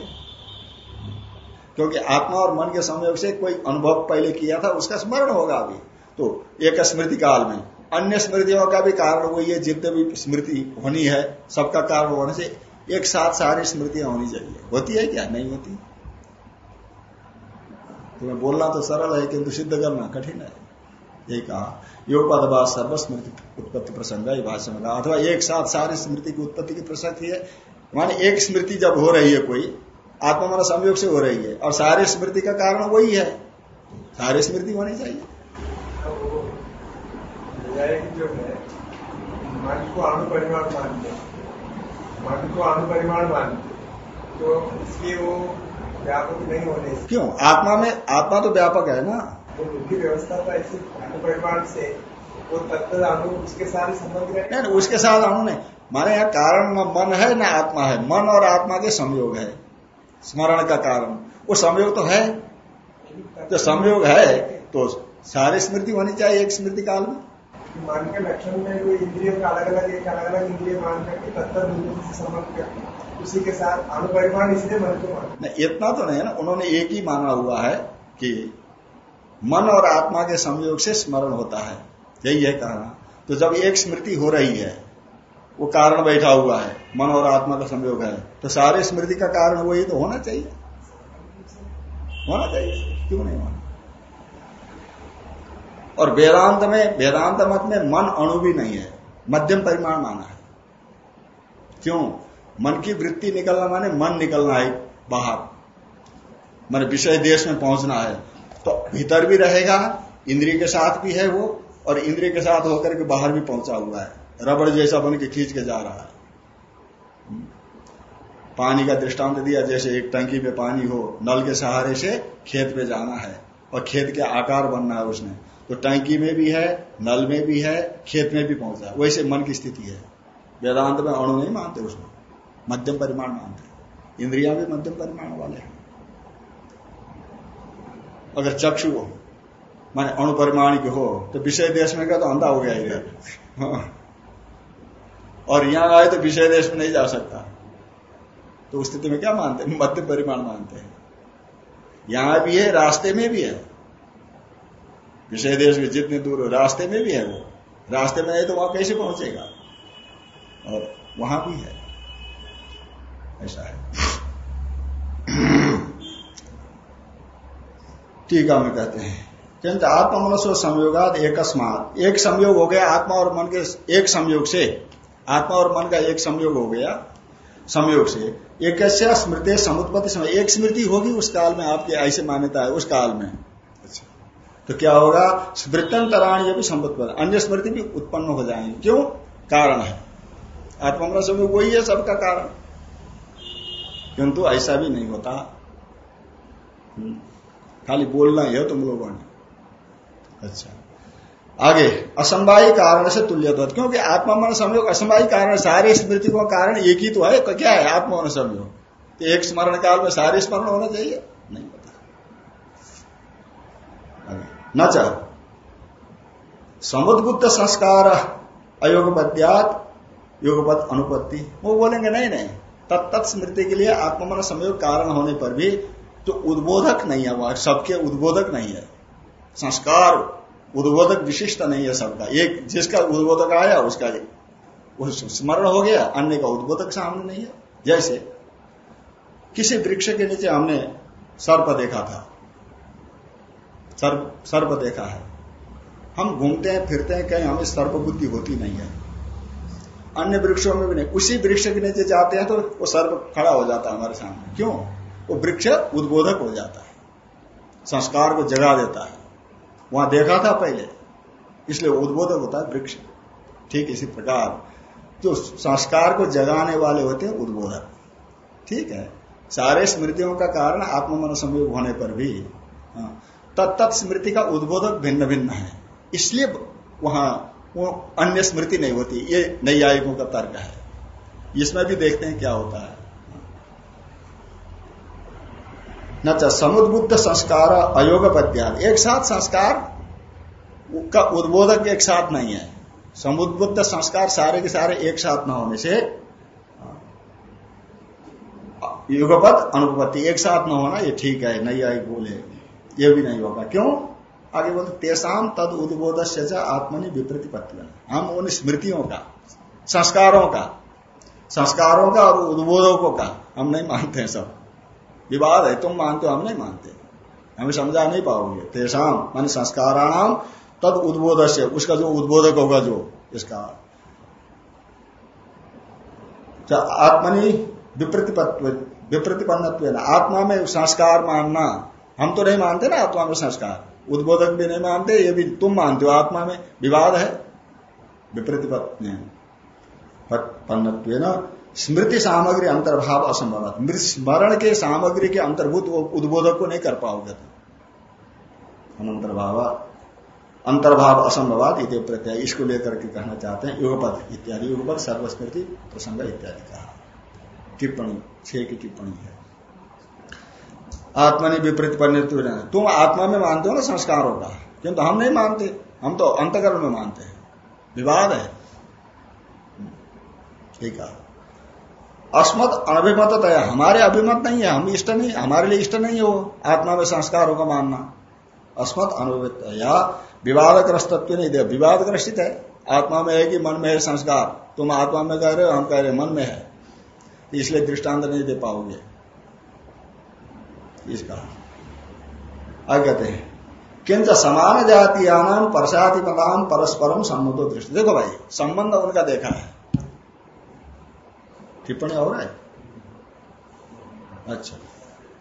क्योंकि आत्मा और मन के संयोग से कोई अनुभव पहले किया था, उसका स्मरण होगा अभी। तो एक स्मृति काल में। अन्य स्मृतियों का भी कारण वही है, जितने भी स्मृति होनी है, सबका कारण होने से एक साथ सारी स्मृतियाँ होनी चाहिए। होती है क्या? नहीं होती। तुम्हें बोलना तो सरल है, किंतु सिद्ध करना कठिन है। ये कहा योग पदवाद सर्वस्मृति उत्पत्ति प्रसंग है भाषण में अथवा, एक साथ सारी स्मृति की उत्पत्ति की प्रसक्ति है। माने एक स्मृति जब हो रही है कोई, आत्मा मन संयोग से हो रही है, और सारी स्मृति का कारण वही है। सारी स्मृति होनी चाहिए। मन को अनुपरिमाण मानते मन को अनुपरिमाण मानते तो इसलिए वो व्यापक नहीं होने क्यों? आत्मा में आत्मा तो व्यापक है ना। तो बुद्धि व्यवस्था का ऐसे अनुपरिमाण से वो तत्व अणु उसके साथ संबंध नहीं उसके साथ अणु नहीं। माने यहाँ कारण न मन है न आत्मा है। मन और आत्मा के संयोग है। स्मरण का कारण। वो संयोग तो है। जो संयोग है तो सारी स्मृति होनी चाहिए एक स्मृति काल में। मन के लक्षण में कोई इंद्रियों का अलग अलग, एक अलग अलग इंद्रिय मान करके तत्व से संबंध करते उसी के साथ इसलिए मन को इतना तो नहीं है ना, उन्होंने एक ही माना हुआ है कि मन और आत्मा के संयोग से स्मरण होता है। यही है कहना। तो जब एक स्मृति हो रही है, वो कारण बैठा हुआ है, मन और आत्मा का संयोग है तो सारे स्मृति का कारण वही तो होना चाहिए। होना चाहिए, क्यों नहीं होना? और वेदांत में, वेदांत मत में मन अणु भी नहीं है। मध्यम परिमाण माना है। क्यों? मन की वृत्ति निकलना माने मन निकलना है बाहर। मान विषय देश में पहुँचना है। तो भीतर भी रहेगा, इंद्रिय के साथ भी है वो, और इंद्रिय के साथ होकर के बाहर भी पहुँचा हुआ है। रबड़ जैसा बन के खींच के जा रहा है। पानी का दृष्टांत दिया, जैसे एक टंकी में पानी हो, नल के सहारे से खेत में जाना है, और खेत के आकार बनना है उसने तो टंकी में भी है, नल में भी है, खेत में भी पहुँचा वैसे मन की स्थिति है। वेदांत में अणु नहीं मानते उसको। मध्यम परिमाण मानते इंद्रिया भी मध्यम परिमाण वाले हैं। अगर चक्षु हो, माने अणु परिमाण हो तो विषय देश में का तो अंधा हो गया इधर हाँ। और यहाँ आए तो विषय देश में नहीं जा सकता। तो उस स्थिति में क्या मानते हैं? मध्य परिमाण मानते हैं। यहाँ भी है, रास्ते में भी है। विषय देश में जितने दूर रास्ते में भी है वो, रास्ते में नहीं तो वहाँ कैसे पहुंचेगा? और वहाँ भी है। ऐसा है। टीका में कहते हैं। किंतु आत्मा मनुष्य संयोगाद एक एक संयोग हो गया आत्मा और मन के एक संयोग से। आत्मा और मन का एक संयोग हो गया संयोग से। एक स्मृति समुत्पत्ति समय। एक स्मृति होगी उस काल में आपकी, ऐसे मान्यता है उस काल में। अच्छा। तो क्या होगा? स्मृतंतराण ये भी समुत्पन्न अन्य स्मृति भी उत्पन्न हो जाएँगे। क्यों? कारण है। आत्मा समय वही है, सबका कारण। किंतु ऐसा भी नहीं होता। हम्म। खाली बोलना ही है, तुम लोगों ने। अच्छा। आगे असंभाई कारण से तुल्य क्योंकि आत्मा मन संयोग असंभाई कारण, सारे स्मृति का कारण एक ही तो है। क्या है? आत्मा मन संयोग। तो एक स्मरण काल में सारे स्मरण होना चाहिए नहीं पता न च समुद्बुद्ध संस्कार, अयोगपद्यात, योगपद अनुपत्ति। वो बोलेंगे, नहीं नहीं तत्त स्मृति के लिए आत्मन संयोग कारण होने पर भी जो उद्बोधक नहीं है वह सबके उद्बोधक नहीं है। संस्कार उद्बोधक विशिष्ट नहीं है सबका। एक जिसका उद्बोधक आया, उसका स्मरण हो गया, अन्य का उद्बोधक सामने नहीं है। जैसे किसी वृक्ष के नीचे हमने सर्प देखा था सर्प सर्प देखा है। हम घूमते हैं फिरते हैं कहीं हमें सर्प बुद्धि होती नहीं है। अन्य वृक्षों में भी नहीं। उसी वृक्ष के नीचे जाते हैं तो वो सर्प खड़ा हो जाता है हमारे सामने। क्यों? वो वृक्ष उद्बोधक हो जाता है। संस्कार को जगा देता है। वहाँ देखा था पहले। इसलिए उद्बोधक होता है वृक्ष। ठीक इसी प्रकार। जो संस्कार को जगाने वाले होते हैं उद्बोधक। ठीक है? सारे स्मृतियों का कारण आत्म मन संयोग होने पर भी। हाँ, तत्त स्मृति का उद्बोधक भिन्न भिन्न है। इसलिए वहाँ वो अन्य स्मृति नहीं होती, ये नैयायिकों का तर्क है। इसमें भी देखते हैं क्या होता है। न समुद्बुद्ध संस्कार अयोग पद्यान। एक साथ संस्कार का उद्बोधक एक साथ नहीं है। समुद्बुद्ध संस्कार सारे के सारे एक साथ न होने से, युगपद अनुपत्ति एक साथ न होना, ये ठीक है आई बोले। ये भी नहीं होगा। क्यों? आगे बोलते तेसाम तद उद्बोध से आत्मनि विप्रतिपत्ति हम उन स्मृतियों का, संस्कारों का संस्कारों का और उद्बोधकों का हम नहीं मानते हैं सब। विवाद है, तुम मानते हो, हम नहीं मानते। हमें समझा नहीं पाओगे। तेसाम मान संस्काराणाम तद उद्बोध से उसका जो उद्बोधक होगा जो, इसका। आत्मनि विप्रतिपत्व विप्रतिपन्न आत्मा में संस्कार मानना हम तो नहीं मानते ना आत्मा में संस्कार। उद्बोधक भी नहीं मानते, ये भी तुम मानते हो। आत्मा में विवाद है विप्रतिपन्न स्मृति सामग्री अंतर्भाव असंभव स्मरण के सामग्री के अंतर्भूत उद्बोधक को नहीं कर पाओगे तुम अंतर्भाव अंतर्भाव असंभवाद इति प्रत्यय। इसको लेकर के कहना चाहते हैं, युगपद इत्यादि, युगपद, सर्वस्मृति, प्रसंग इत्यादि कहा। टिप्पणी, छह की टिप्पणी है। आत्मा ने विपरीत परिणति तुम आत्मा में मानते हो ना संस्कारों का किंतु हम नहीं मानते। हम तो अंतकरण में मानते हैं। विवाद है। ठीक है। अस्मत अनभिमत हमारे अभिमत नहीं है। हम इष्ट नहीं। हमारे लिए इष्ट नहीं है आत्मा में संस्कारों का मानना। अस्मत अनुभवित या विवादग्रस्तत्व नहीं दे विवादग्रस्तित है। आत्मा में है कि मन में है संस्कार। तुम आत्मा में कह रहे हो, हम कह रहे मन में है। इसलिए दृष्टांत नहीं दे पाओगे। इसका आगे कहते हैं किंच समान जातियानाम परसातिपताम परस्परम संबंधो दृष्टि। देखो भाई, संबंध उनका देखा है। टिप्पणी हो रहा है? अच्छा।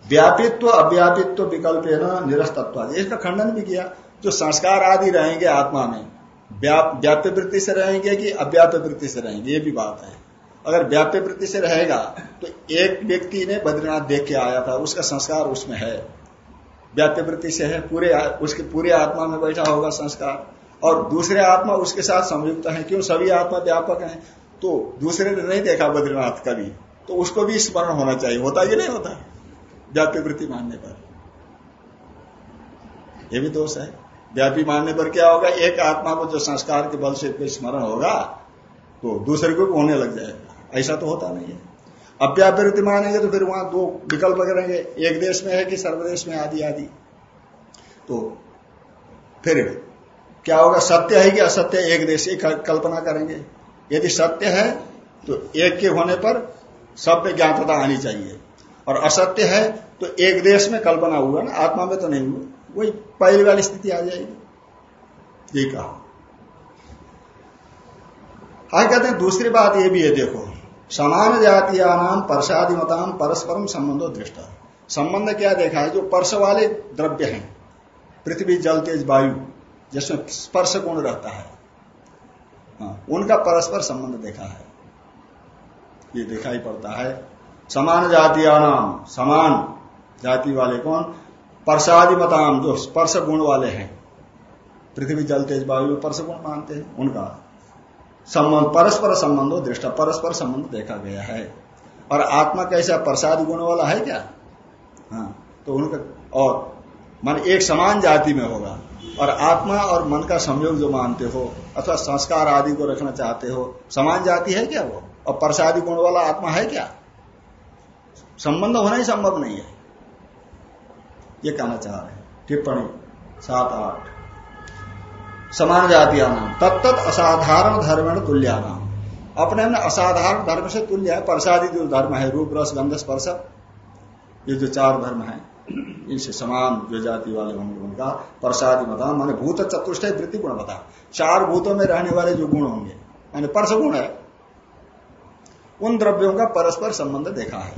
व्यापित्व, अव्यापित्व विकल्प है ना निरस्तत्व इसका खंडन भी किया, जो संस्कार आदि रहेंगे आत्मा में व्याप्य वृत्ति से रहेंगे कि अव्याप्य वृत्ति से रहेंगे, ये भी बात है। अगर व्याप्य वृत्ति से रहेगा तो एक व्यक्ति ने बद्रीनाथ देख के आया था, उसका संस्कार उसमें है। व्याप्य वृत्ति से है, पूरे उसके पूरे आत्मा में बैठा होगा संस्कार। और दूसरे आत्मा उसके साथ संयुक्त है, क्यों? सभी आत्मा व्यापक है। तो दूसरे ने नहीं देखा बद्रीनाथ कभी। तो उसको भी स्मरण होना चाहिए। होता कि नहीं होता व्याप्य वृत्ति मानने पर। यह भी दोष है। व्यापी मानने पर क्या होगा? एक आत्मा को जो संस्कार के बल से स्मरण होगा तो दूसरे को होने लग जाएगा। ऐसा तो होता नहीं है। अव्याप्य वृत्ति मानेंगे तो फिर वहाँ दो विकल्प करेंगे एक देश में है कि सर्वदेश में आदि आदि। तो फिर क्या होगा? सत्य है कि असत्य एक देश ही कल्पना करेंगे। यदि सत्य है तो एक के होने पर सब में ज्ञातता आनी चाहिए। और असत्य है तो एक देश में कल्पना हुआ ना, आत्मा में तो नहीं हुआ। वही पहली वाली स्थिति आ जाएगी। ये कहा। हाँ कहते हैं, दूसरी बात ये भी है, देखो। समान जातिया नाम परसादि मताम परस्परम संबंधो दृष्ट। संबंध क्या देखा है? जो पर्श वाले द्रव्य हैं। पृथ्वी जल तेज वायु जिसमें स्पर्श गुण रहता है। हाँ, उनका परस्पर संबंध देखा है। ये दिखाई पड़ता है। समान जातिया नाम समान जाति वाले कौन? परसादि मताम जो स्पर्श गुण वाले हैं। पृथ्वी जल तेज वायु स्पर्श गुण मानते हैं। उनका संबंध, परस्पर संबंध दृष्टा परस्पर संबंध देखा गया है। और आत्मा कैसा प्रसाद गुण वाला है क्या? हाँ तो उनका, और मन एक समान जाति में होगा। और आत्मा और मन का संयोग जो मानते हो, अथवा संस्कार आदि को रखना चाहते हो, समान जाति है क्या वो? और प्रसादी गुण वाला आत्मा है क्या? संबंध होना ही संभव नहीं है। ये कहना चाह रहे हैं। टिप्पणी, सात आठ। समान जातिया नाम तत्त असाधारण धर्म तुल्या नाम अपने में असाधारण धर्म से तुल्य है, प्रसादी जो धर्म है, रूप, रस, गंध, स्पर्श, ये जो चार धर्म है, इनसे समान जो जाति वाले होंगे उनका प्रसाद बता, माने भूत चतुष्ट वृत्ति गुण बता। चार भूतों में रहने वाले जो गुण होंगे, यानी परस गुण है, उन द्रव्यों का परस्पर संबंध देखा है,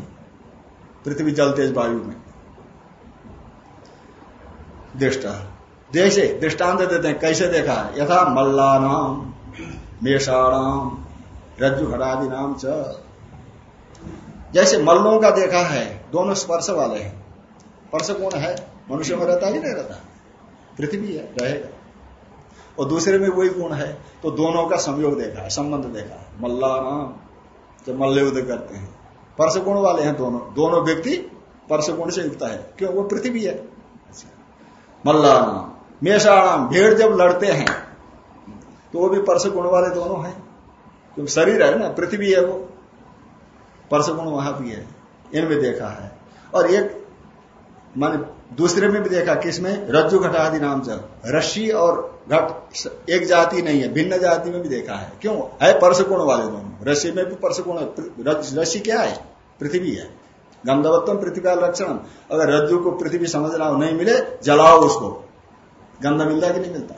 पृथ्वी जल, तेज वायु में। दृष्ट। जैसे दृष्टांत देते हैं, कैसे देखा? यथा मल्लानाम, मेषाणाम रज्जु घटादि नाम च। जैसे मल्लों का देखा है, दोनों स्पर्श वाले हैं। स्पर्श कौन है? मनुष्य में रहता ही नहीं रहता? पृथ्वी है, रहेगा। और दूसरे में वही गुण है? तो दोनों का संयोग देखा है, संबंध देखा है। मल्ला नाम जब मल्ल युद्ध करते हैं। परस गुण वाले हैं दोनों? दोनों व्यक्ति परस गुण से युक्त है? क्यों? वो पृथ्वी है। मल्ला नाम मेषाणाम भेड़ जब लड़ते हैं तो वो भी परस गुण वाले दोनों हैं। क्योंकि शरीर है ना, पृथ्वी है वो। परस गुण वहाँ भी है, इनमें देखा है। और एक, मान दूसरे में भी देखा, किसमें? रज्जु घटादि नाम से। रस्सी और घट एक जाति नहीं है, भिन्न जाति में भी देखा है। क्यों? है परस गुण वाले दोनों। रस्सी में भी परस गुण रस्सी क्या है? पृथ्वी है। गंधवत्तम पृथ्वी का लक्षण। अगर रज्जु को पृथ्वी समझना नहीं मिले, जलाओ उसको। गंध मिलता कि नहीं मिलता?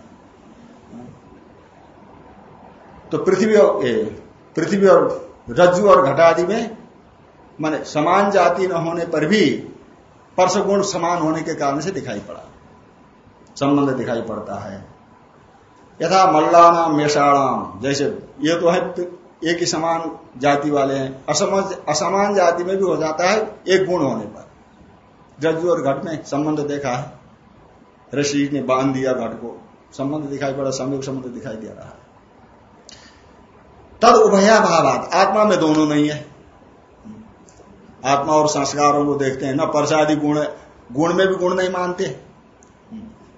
तो पृथ्वी पृथ्वी और रज्जु और घटादि में, माने समान जाति न होने पर भी परसगुण समान होने के कारण से दिखाई पड़ा। संबंध दिखाई पड़ता है। यथा मल्लानाम मेषाणाम, जैसे ये तो है, एक ही समान जाति वाले हैं। असमान असमान जाति में भी हो जाता है एक गुण होने पर। रज्जु और घट में संबंध देखा है। ऋषि ने बाँध दिया घट को। संबंध दिखाई पड़ा संयोग संबंध दिखाई दे रहा है। तद उभया भावात, आत्मा में दोनों नहीं है। आत्मा और संस्कारों को देखते हैं, न प्रसादी गुण गुण में भी गुण नहीं मानते।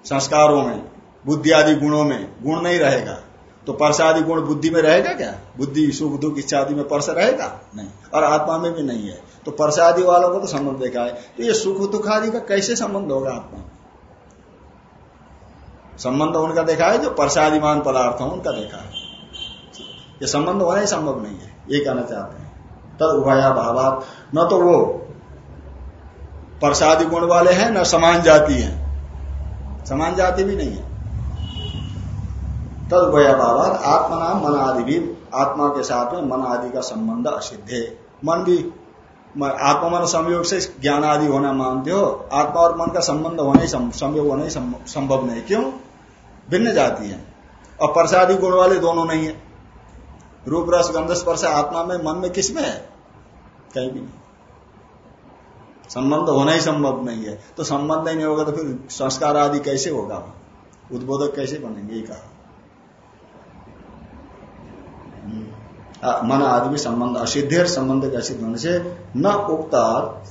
संस्कारों में, बुद्धि आदि गुणों में गुण नहीं रहेगा। तो परसादी गुण बुद्धि में रहेगा क्या? बुद्धि, सुख, दुख, इच्छा आदि में परस रहेगा? नहीं। और आत्मा में भी नहीं है। तो परसादी वालों को तो संबंध देखा है। तो ये सुख, दुख आदि का कैसे संबंध होगा आत्मा? संबंध उनका देखा है, जो परसादिमान पदार्थ हो, उनका देखा है। ये संबंध होना ही संभव नहीं है, ये कहना चाहते हैं। तद उभया भावात, न तो वो प्रसादी गुण वाले हैं, न समान जाति है। समान जाति भी नहीं है। तद उभया भावात आत्मा नाम मन आदि भी, आत्मा के साथ में मन आदि का संबंध असिद्ध है। मन भी आत्मा मन संयोग से ज्ञान आदि होना मानते हो, आत्मा और मन का संबंध होना ही संयोग होना ही संभव नहीं। क्यों? भिन्न जाति है। और प्रसादी गुण वाले दोनों नहीं है। रूप, रस, गंध, स्पर्श आत्मा में, मन में किसमें है? कहीं भी नहीं। संबंध होना ही संभव नहीं है। तो संबंध नहीं होगा तो फिर संस्कार आदि कैसे होगा? उद्बोधक कैसे बनेंगे? कहा। मन आदि भी संबंध, असिद्धेर संबंध के असिद्ध होने से न उगता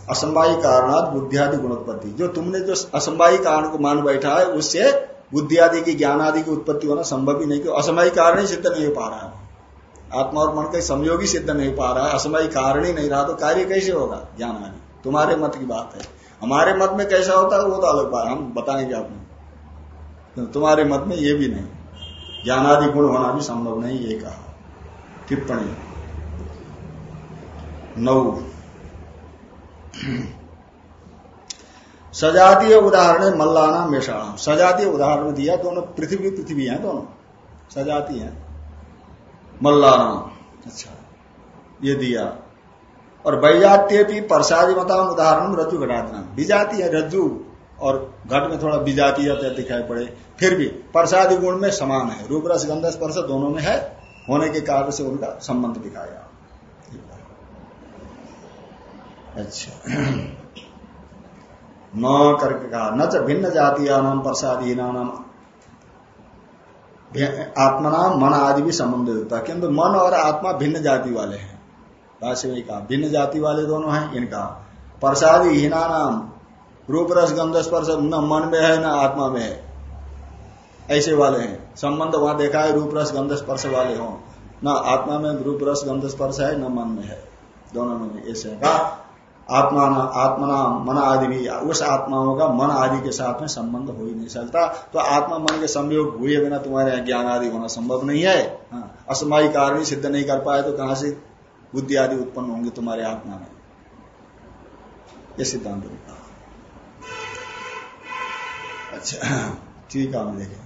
असंभाई कारणात बुद्धि आदि गुणोत्पत्ति। जो तुमने जो असंभाई कारण को मान बैठा है, उससे बुद्धि आदि की ज्ञान आदि की उत्पत्ति होना संभव ही नहीं क्यों असमय कारण ही सिद्ध नहीं हो पा रहा है। आत्मा और मन का संयोग ही सिद्ध नहीं पा रहा है, असमय कारण ही नहीं रहा तो कार्य कैसे होगा ज्ञान आदि तुम्हारे मत की बात है। हमारे मत में कैसा होता है, वो तो अलग बात हम बताएँगे आपने तो तुम्हारे मत में ये भी नहीं। ज्ञानादि गुण होना भी संभव नहीं, ये कहा। टिप्पणी। नौ। सजातीय उदाहरण है मल्लाना मेषाणा सजातीय उदाहरण दिया, दोनों पृथ्वी पृथ्वी है दोनों। सजाती है। मल्लाना। अच्छा। ये दिया। और वैजात्य भी प्रसादी मताम उदाहरण रज्जु घटातना विजाती है रज्जु, और घट में थोड़ा विजातीय दिखाई पड़े। फिर भी प्रसादी गुण में समान है। रूप रस, गंध, स्पर्श दोनों में है। होने के कारण से उनका संबंध दिखाया। अच्छा। न करके कहा, न च भिन्न जातीय नाम प्रसादी नाम आत्मा मन आदि भी संबंध होता है, किंतु मन और आत्मा भिन्न जाति वाले हैं। भाष्य में कहा, भिन्न जाति वाले दोनों हैं, इनका। प्रसादी हीना नाम रूप रस गंध स्पर्श न मन में है, न आत्मा में है। ऐसे वाले हैं। संबंध वहाँ देखा है रूप रस गंध स्पर्श वाले हो। न आत्मा में रूप रस गंध स्पर्श है, न मन में है। दोनों में ऐसे कहा आत्मा आत्मा मन आदि भी उस आत्माओं का मन आदि के साथ में संबंध हो ही नहीं सकता। तो आत्मा मन के संयोग हुए बिना तुम्हारे यहाँ ज्ञान आदि होना संभव नहीं है। हाँ, असमय कारण सिद्ध नहीं कर पाए तो कहाँ से बुद्धि आदि उत्पन्न होंगे तुम्हारे आत्मा में? ये सिद्धांत अच्छा ठीक है हम देखें।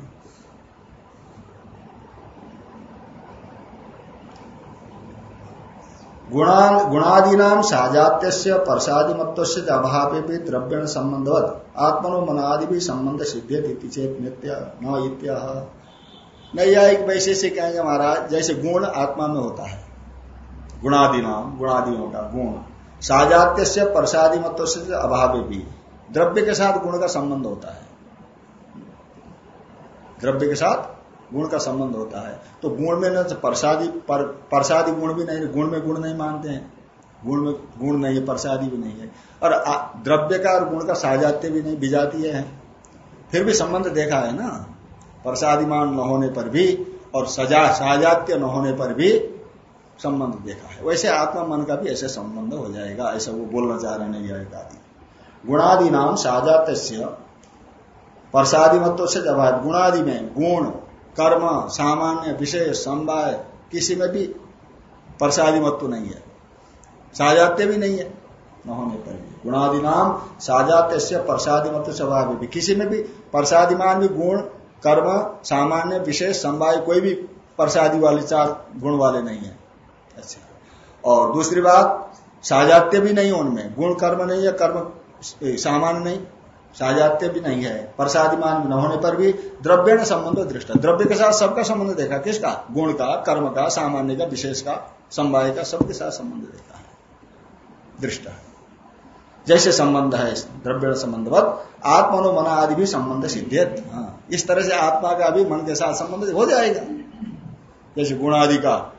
गुणादीना साजात्य परसादि मत्व से अभाव द्रव्य संबंधवत आत्मनो मनादि भी संबंध सिद्ध चेत नित्य न इत्या। नैयायिक वैसे से कहेंगे महाराज, जैसे गुण आत्मा में होता है। गुणादि नाम गुणादियों का गुण। साजात्य से प्रसादी मत्व से अभाव भी द्रव्य के साथ गुण का संबंध होता है। द्रव्य के साथ गुण का संबंध होता है। तो गुण में न प्रसादी पर, प्रसादी गुण भी नहीं गुण में गुण नहीं मानते हैं। गुण में गुण नहीं है प्रसादी भी नहीं है। और द्रव्य का और गुण का साजात्य भी नहीं बिजाती है। फिर भी संबंध देखा है ना? प्रसादिमान न होने पर भी और सजा साजात्य न होने पर भी संबंध देखा है। वैसे आत्मा मन का भी ऐसे संबंध हो जाएगा ऐसा वो बोलना चाह रहे हैं आदि। गुणादि नाम साजात्य प्रसादी मत्व से जब गुणादि में गुण कर्म, सामान्य, विषय समवाय किसी में भी प्रसादी मत्व नहीं है। साजात्य भी नहीं है, न होने पर भी। गुणादि नाम साजात्य से प्रसादी मत्व स्वभाव भी। किसी में भी प्रसादिमान भी गुण, कर्म, सामान्य विशेष समवाय कोई भी प्रसादी वाले चार गुण वाले नहीं है। अच्छा और दूसरी बात, साजात्य भी नहीं उनमें। गुण, कर्म नहीं है, कर्म सामान्य नहीं। साजात्य भी नहीं है, प्रसादिमान न होने पर भी द्रव्य ने संबंध दृष्ट। द्रव्य के साथ सबका संबंध देखा, किसका? गुण का, कर्म का, सामान्य का, विशेष का, समवाय का, सबके साथ संबंध देखा है। दृष्ट। जैसे संबंध है, द्रव्य संबंधवत, आत्मनो मना आदि भी संबंध सिद्धियत। हाँ इस तरह से आत्मा का भी मन के साथ संबंध हो जाएगा। जैसे गुण आदि का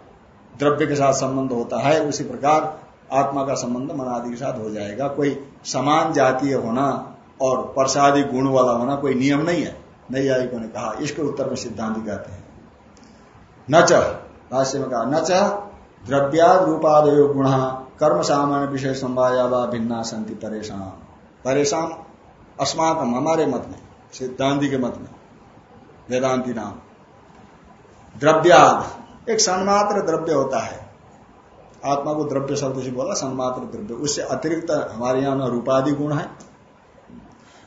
द्रव्य के साथ संबंध होता है, उसी प्रकार आत्मा का संबंध मन आदि के साथ हो जाएगा। कोई समान जातीय होना और प्रसादी गुण वाला होना कोई नियम नहीं है। नई आयिकों ने कहा, इसके उत्तर में सिद्धांत कहते हैं। न चाष्य में कहा, न द्रव्याद रूपादय गुण, कर्म सामान्य विषय संभाया व भिन्ना संति परेशान। परेशान अस्माकम हमारे मत में, सिद्धांति के मत में, वेदांति नाम। द्रव्याद, एक सन्मात्र द्रव्य होता है। आत्मा को द्रव्य शब्द से बोला, सन्मात्र द्रव्य। उससे अतिरिक्त हमारे यहाँ रूपादि गुण है।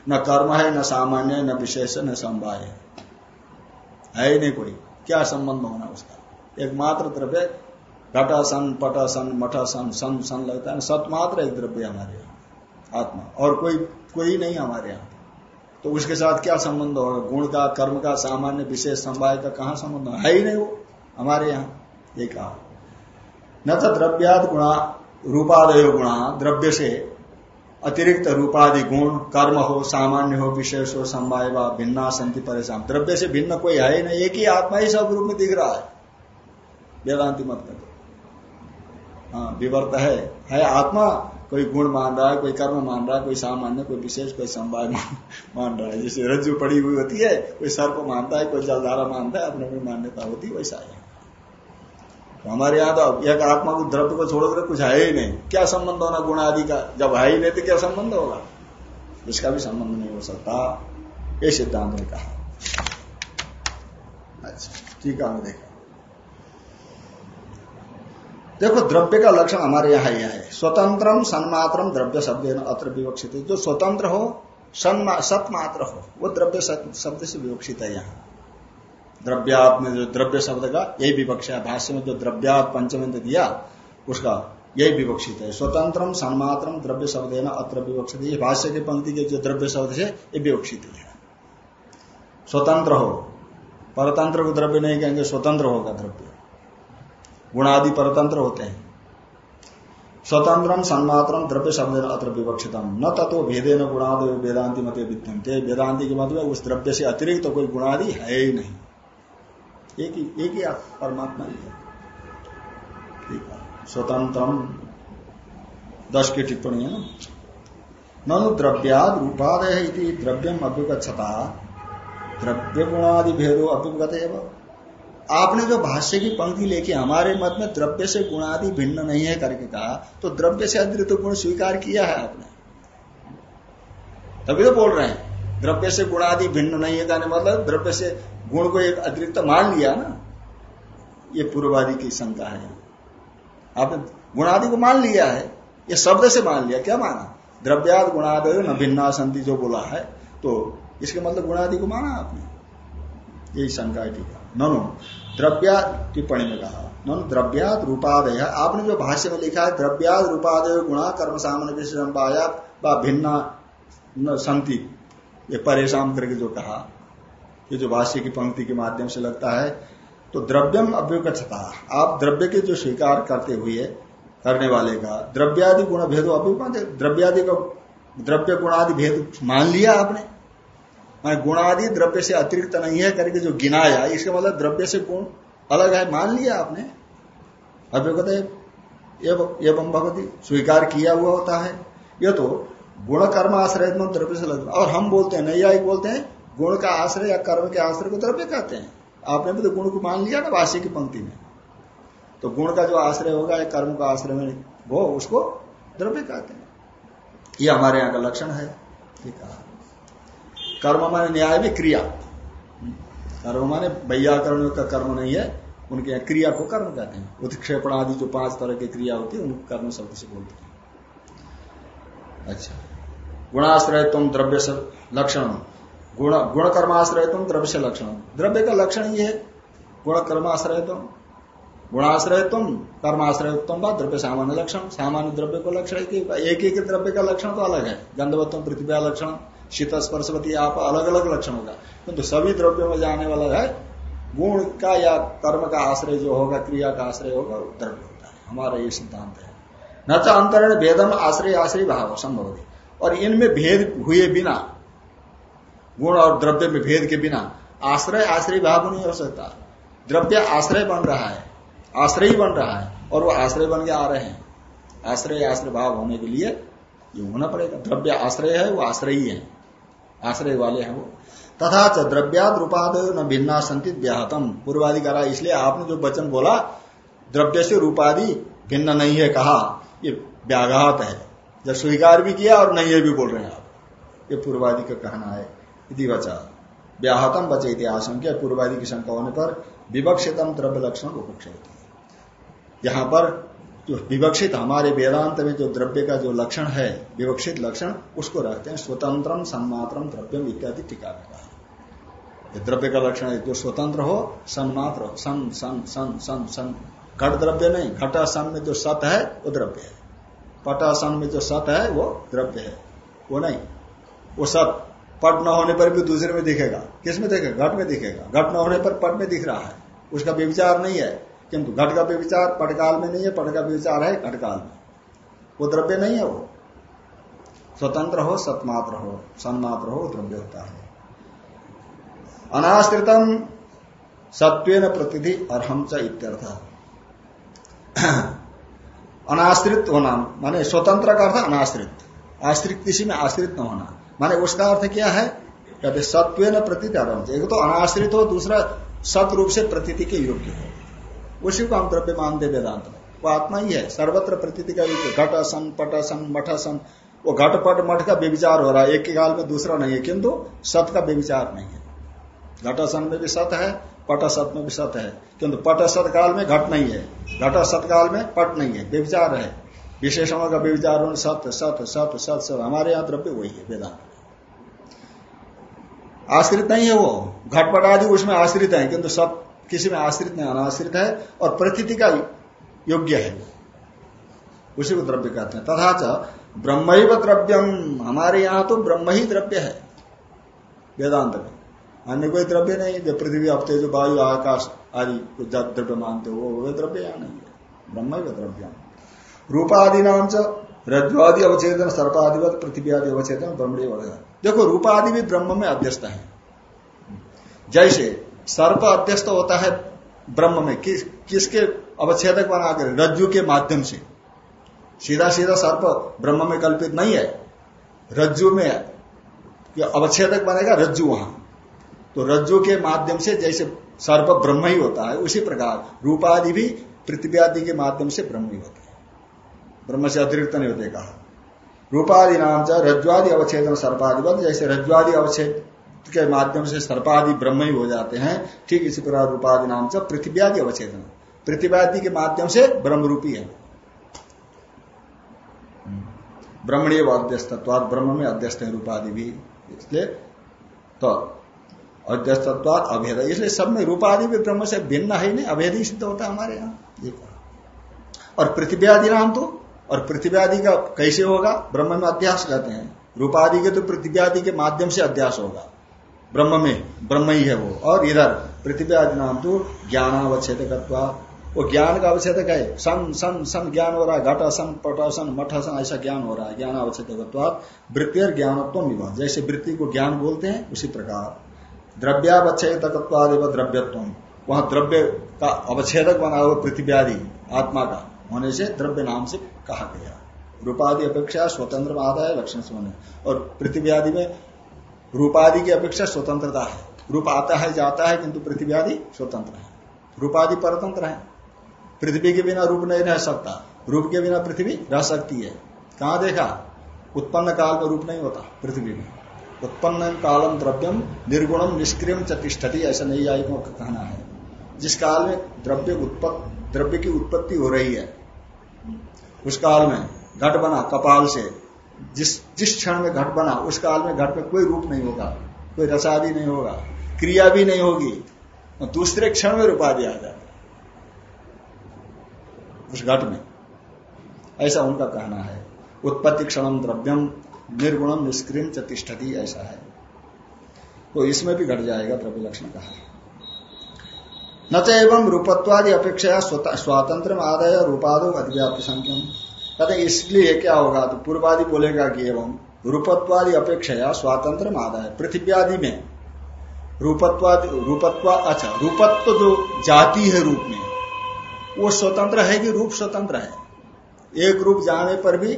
न कर्म है, न सामान्य न विशेष न समवाय है। है ही नहीं कोई। क्या संबंध होना उसका? एकमात्र द्रव्य घटासन पटासन मठासन सन, मठा सन सन सन लगता है। सतमात्र एक द्रव्य हमारे यहाँ। आत्मा। और कोई कोई नहीं हमारे यहाँ। तो उसके साथ क्या संबंध होगा? गुण का, कर्म का, सामान्य, विशेष समवाय का कहा संबंध है ही नहीं वो हमारे यहाँ। ये कहा। न तो द्रव्याद गुणा, रूपादय गुणा, द्रव्य से अतिरिक्त रूपादि गुण, कर्म हो, सामान्य हो, विशेष हो समवाय भिन्ना, संति परेशान द्रव्य से भिन्न कोई है ही नहीं, एक ही आत्मा ही सब रूप में दिख रहा है। वेदांति मत तो हाँ विवर्त है। है आत्मा, कोई गुण मान रहा है, कोई कर्म मान रहा है, कोई सामान्य, कोई विशेष, कोई समवाय मान रहा है। जैसे रज्जु पड़ी हुई होती है, कोई सर्प मानता है, कोई जलधारा मानता है, अपने अपनी मान्यता होती है, वैसा है। हमारे यहाँ तो एक आत्मा को द्रव्य को छोड़कर कुछ है ही नहीं। क्या संबंध होना गुण आदि का? जब है ही नहीं तो क्या संबंध होगा? इसका भी संबंध नहीं हो सकता। ये सिद्धांत ने कहा। अच्छा ठीक है, देखा। द्रव्य का लक्षण हमारे यहाँ यह है। स्वतंत्रम, सन्मात्रम, द्रव्य शब्द अत्र विवक्षित। जो स्वतंत्र हो सत मात्र हो, वो द्रव्य शब्द से विवक्षित है यहाँ। द्रव्यात में जो द्रव्य शब्द का यही विवक्ष है। भाष्य में जो द्रव्यात पंचमिंद दिया, उसका यही विवक्षित है स्वतंत्रम सन्मात्रम द्रव्य शब्द है ना, अत्र विवक्षित ये भाष्य की पंक्ति के जो द्रव्य शब्द से ये विवक्षित है स्वतंत्र हो। परतंत्र को द्रव्य नहीं कहेंगे, स्वतंत्र होगा द्रव्य। गुणादि परतंत्र होते हैं। स्वतंत्रम सन्मात्रम द्रव्य शब्द अत्र विवक्षितम न तत्व भेदे न गुणादि वेदांति मत विद्यंते वेदांति के मत में उस द्रव्य से अतिरिक्त तो कोई गुणादि है ही नहीं। एक ही एक ही परमात्मा ही है। स्वतंत्रम। दस की टिप्पणी है ना? ननु द्रव्याद रूपादय द्रव्यम अभ्युगछता द्रव्य गुणादि भेदो अभ्युगत आपने जो भाष्य की पंक्ति लेके हमारे मत में द्रव्य से गुणादि भिन्न नहीं है करके कहा तो द्रव्य से अतिरिक्त गुण स्वीकार किया है आपने। तभी तो बोल रहे हैं, द्रव्य से गुणादि भिन्न नहीं है कहने मतलब द्रव्य से गुण को एक अतिरिक्त मान लिया ना, ये पूर्वादि की शंका है। आपने गुणादि को मान लिया है, ये शब्द से मान लिया, क्या माना? द्रव्याद गुणादय न भिन्ना संति जो बोला है तो इसके मतलब गुणादि को माना आपने? यही शंका है, ठीक है। ननु द्रव्या टिप्पणी में कहा। न द्रव्याद रूपादय, आपने जो भाष्य में लिखा है, द्रव्याद रूपादय गुणा कर्म सामान्य विशेषण भिन्ना संति, ये परेशान करके जो कहा ये जो भाष्य की पंक्ति के माध्यम से लगता है तो द्रव्यम अव्युकता आप द्रव्य के जो स्वीकार करते हुए करने वाले का द्रव्यादि गुण भेदो द्रव्यादि का द्रव्य गुणादि भेद मान लिया आपने? मैं गुणादि द्रव्य से अतिरिक्त नहीं है, करके जो गिनाया, इसका मतलब द्रव्य से गुण अलग है, मान लिया आपने? अव्यगत एवं भगवती स्वीकार किया हुआ होता है। यह तो गुण कर्म आश्रय द्रव्य से लगता और हम बोलते हैं, नैयायिक बोलते हैं गुण का आश्रय या कर्म के आश्रय को द्रव्य कहते हैं। आपने भी तो गुण को मान लिया ना वासी की पंक्ति में। तो गुण का जो आश्रय होगा या कर्म का आश्रय में वो उसको द्रव्य कहते हैं। ये हमारे यहाँ का लक्षण है ठीक है कर्म माने न्याय में क्रिया। कर्म माने वैयाकरण का कर्म नहीं है, उनके यहाँ क्रिया को कर्म कहते हैं। उत्क्षेपण आदि जो पाँच तरह की क्रिया होती है, उनको कर्म शब्द से बोलते हैं। अच्छा। गुणाश्रय तुम द्रव्य लक्षण। गुण गुण कर्माश्रय तुम द्रव्य से लक्षण द्रव्य का लक्षण ये है गुण कर्माश्रय तुम गुणाश्रय तुम कर्माश्रय तुम बा द्रव्य सामान्य लक्षण। सामान्य द्रव्य को लक्षण एक एक द्रव्य का लक्षण तो अलग है। गंधवत्व पृथ्वी लक्षण, शीत स्पर्शवती आप अलग अलग लक्षण होगा किंतु सभी द्रव्यों में जाने वाला है, गुण का या कर्म का आश्रय जो होगा, क्रिया का आश्रय होगा द्रव्य होता है। हमारा ये सिद्धांत है। न तो अंतरण, भेदम, आश्रय आश्रय, भाव, संभव और इनमें भेद हुए बिना गुण और द्रव्य में भेद के बिना आश्रय आश्रय भाव नहीं हो सकता। द्रव्य आश्रय बन रहा है, आश्रय ही बन रहा है, और वो आश्रय बन के आ रहे हैं। आश्रय आश्रय भाव होने के लिए ये होना पड़ेगा। द्रव्य आश्रय है, वो आश्रयी है आश्रय वाले हैं वो। तथा च द्रव्याद रूपाद न भिन्ना संति व्याहतम। पूर्वादि करा इसलिए आपने जो वचन बोला द्रव्य से रूपादि भिन्न नहीं है कहा, ये व्याघात है। जब स्वीकार भी किया और नहीं है भी बोल रहे हैं आप। ये पूर्वादि का कहना है। यदि बचा व्याहतम बचे आशंका पूर्वादि की शंका होने पर विवक्षितम द्रव्य लक्षण उपक्षित यहाँ पर जो विवक्षित हमारे वेदांत में जो द्रव्य का जो लक्षण है, विवक्षित लक्षण, उसको रखते हैं स्वतंत्रम सन्मात्रम द्रव्यम इत्यादि टीका में द्रव्य का लक्षण है, जो स्वतंत्र हो, सन्मात्र, सन सन सन सन सन। घट द्रव्य नहीं, घटा सन में जो सत है, वो द्रव्य है। पटा सन में जो सत है, वो द्रव्य है। वो नहीं, वो सत। पट न होने पर भी दूसरे में दिखेगा। किसमें दिखेगा? घट में दिखेगा। घट न होने पर पट में दिख रहा है। उसका व्यविचार नहीं है। किंतु घट का व्यविचार पटकाल में नहीं है, पट का व्यविचार है घटकाल में। वो द्रव्य नहीं है वो। स्वतंत्र हो, सतमात्र हो, सन्मात्र हो द्रव्य होता है। अनाश्रितम सत्व प्रतिथि अर्म च इत्यर्थ। अनाश्रित होना, माने स्वतंत्र का अर्थ अनाश्रित। आश्रित किसी में आश्रित न होना। माने उसका अर्थ क्या है? कहते सत्व न प्रतीत एक तो अनाश्रित हो, दूसरा सत रूप से प्रतीति के योग्य हो। उसी को हम द्रव्य मानते वेदांत में। वो आत्मा ही है, सर्वत्र प्रतीति का युग घट असन पट असन मठ असन वो घट, पट, मठ का व्यविचार हो रहा है। एक के काल में दूसरा नहीं है, किंतु सत का व्यविचार नहीं है। घट असन में भी सत है, पट असत में भी सत है। किंतु पट असत काल में घट नहीं है। घट असत काल में पट नहीं है, व्यविचार है। विशेषणों का व्यविचार सत्य सत्य सत्य सत्य सत्य हमारे यहाँ द्रव्य वही है, वेदांत। आश्रित नहीं है वो। घटपट आदि उसमें आश्रित है, किंतु सब किसी में आश्रित नहीं, अनाश्रित है और प्रतीति का योग्य है। उसी को द्रव्य कहते हैं। तथा च ब्रह्म द्रव्यम। हमारे यहाँ तो ब्रह्म ही द्रव्य है, वेदांत में। अन्य कोई द्रव्य नहीं, जो पृथ्वी अब तेज वायु, आकाश आदि कुछ द्रव्य मानते हो, वो द्रव्य यहाँ नहीं है। ब्रह्म द्रव्यम। रूपादि नाम च रज्वादि अवचेतन सर्पादिवत पृथ्वी आदि अवचेतन ब्रह्मणी वगैरह देखो, रूपादि भी ब्रह्म में अध्यस्त है। जैसे सर्प अध्यस्त होता है ब्रह्म में किस किसके अवच्छेदक बनाकर रज्जु के माध्यम से। सीधा सीधा सर्प ब्रह्म में कल्पित नहीं है। रज्जु में अवच्छेदक बनेगा, रज्जु वहाँ। तो रज्जु के माध्यम से जैसे सर्प ब्रह्म ही होता है, उसी प्रकार रूपादि भी पृथ्वी आदि के माध्यम से ब्रह्म ही होता है। ब्रह्म से अतिरिक्त नहीं होते कहा। रूपादि नाम च रज्वादि अवच्छेदन सर्पाधिपत जैसे रज्वादि अवच्छेद के माध्यम से सर्पादि ब्रह्म ही हो जाते हैं, ठीक इसी प्रकार रूपादि नाम च पृथ्व्यादि अवच्छेदन। पृथ्व्यादि के माध्यम से ब्रह्म रूपी है ब्रह्मणीय अध्यस्तत्वाद ब्रह्म में अध्यस्त है रूपादि भी, इसलिए तो अध्यस्तत्वाद अभेद, इसलिए सब में रूपादि भी ब्रह्म से भिन्न है नहीं, अभेद ही सिद्ध होता है हमारे यहाँ और पृथ्वी आदि नाम तो और पृथ्वी आदि का कैसे होगा? ब्रह्म में अध्यास कहते हैं। रूपादि के तो पृथ्वी आदि के माध्यम से अध्यास होगा। ब्रह्म में, ब्रह्म ही है वो। और इधर पृथ्वी आदि नाम तो ज्ञानावच्छेद वो ज्ञान का अवच्छेद है। सन सन सन ज्ञान हो रहा है, घट सन पट सन मठ सन ऐसा ज्ञान हो रहा है। ज्ञान अवच्छेद वृत्ति और ज्ञानत्व विवाह। जैसे वृत्ति को ज्ञान बोलते हैं, उसी प्रकार। द्रव्यावच्छेद द्रव्यत्व। वहाँ द्रव्य का अवच्छेदक बना हुआ पृथ्वी आदि, आत्मा का। होने से द्रव्य नाम से कहा गया। रूपादि अपेक्षा स्वतंत्र आता है, लक्षण से और पृथ्वी आदि में रूपादि की अपेक्षा स्वतंत्रता है। रूप आता है, जाता है, किंतु पृथ्वी आदि स्वतंत्र है। रूपादि परतंत्र है। पृथ्वी के बिना रूप नहीं रह सकता। रूप के बिना पृथ्वी रह सकती है। कहा देखा? उत्पन्न काल में रूप नहीं होता पृथ्वी में। उत्पन्न कालम द्रव्यम निर्गुणम निष्क्रियम चतिष्ठती ऐसा नहीं आई का कहना है। जिस काल में द्रव्य उत्पत्ति द्रव्य की उत्पत्ति हो रही है उस काल में घट बना कपाल से। जिस जिस क्षण में घट बना, उस काल में घट में कोई रूप नहीं होगा, कोई रसादि नहीं होगा, क्रिया भी नहीं होगी दूसरे क्षण में रूपादि आ जाता उस घट में। ऐसा उनका कहना है। उत्पत्ति क्षण द्रव्यम, निर्गुणम निष्क्रियम चतिष्ठती, ऐसा है। तो इसमें भी घट जाएगा द्रव्य लक्षण कहा न तो एवं रूपत्वादि अपेक्षा स्वातंत्र आदय रूपादो अधिव्याप्ति संख्यम कहते इसलिए क्या होगा? तो पूर्वादि बोलेगा कि एवं रूपत्वादि अपेक्षा स्वातंत्र है पृथ्व्यादि में रूपत्वादि रूपत्वा अच्छा रूपत्व जो जाति है रूप में वो स्वतंत्र है कि रूप स्वतंत्र है? एक रूप जाने पर भी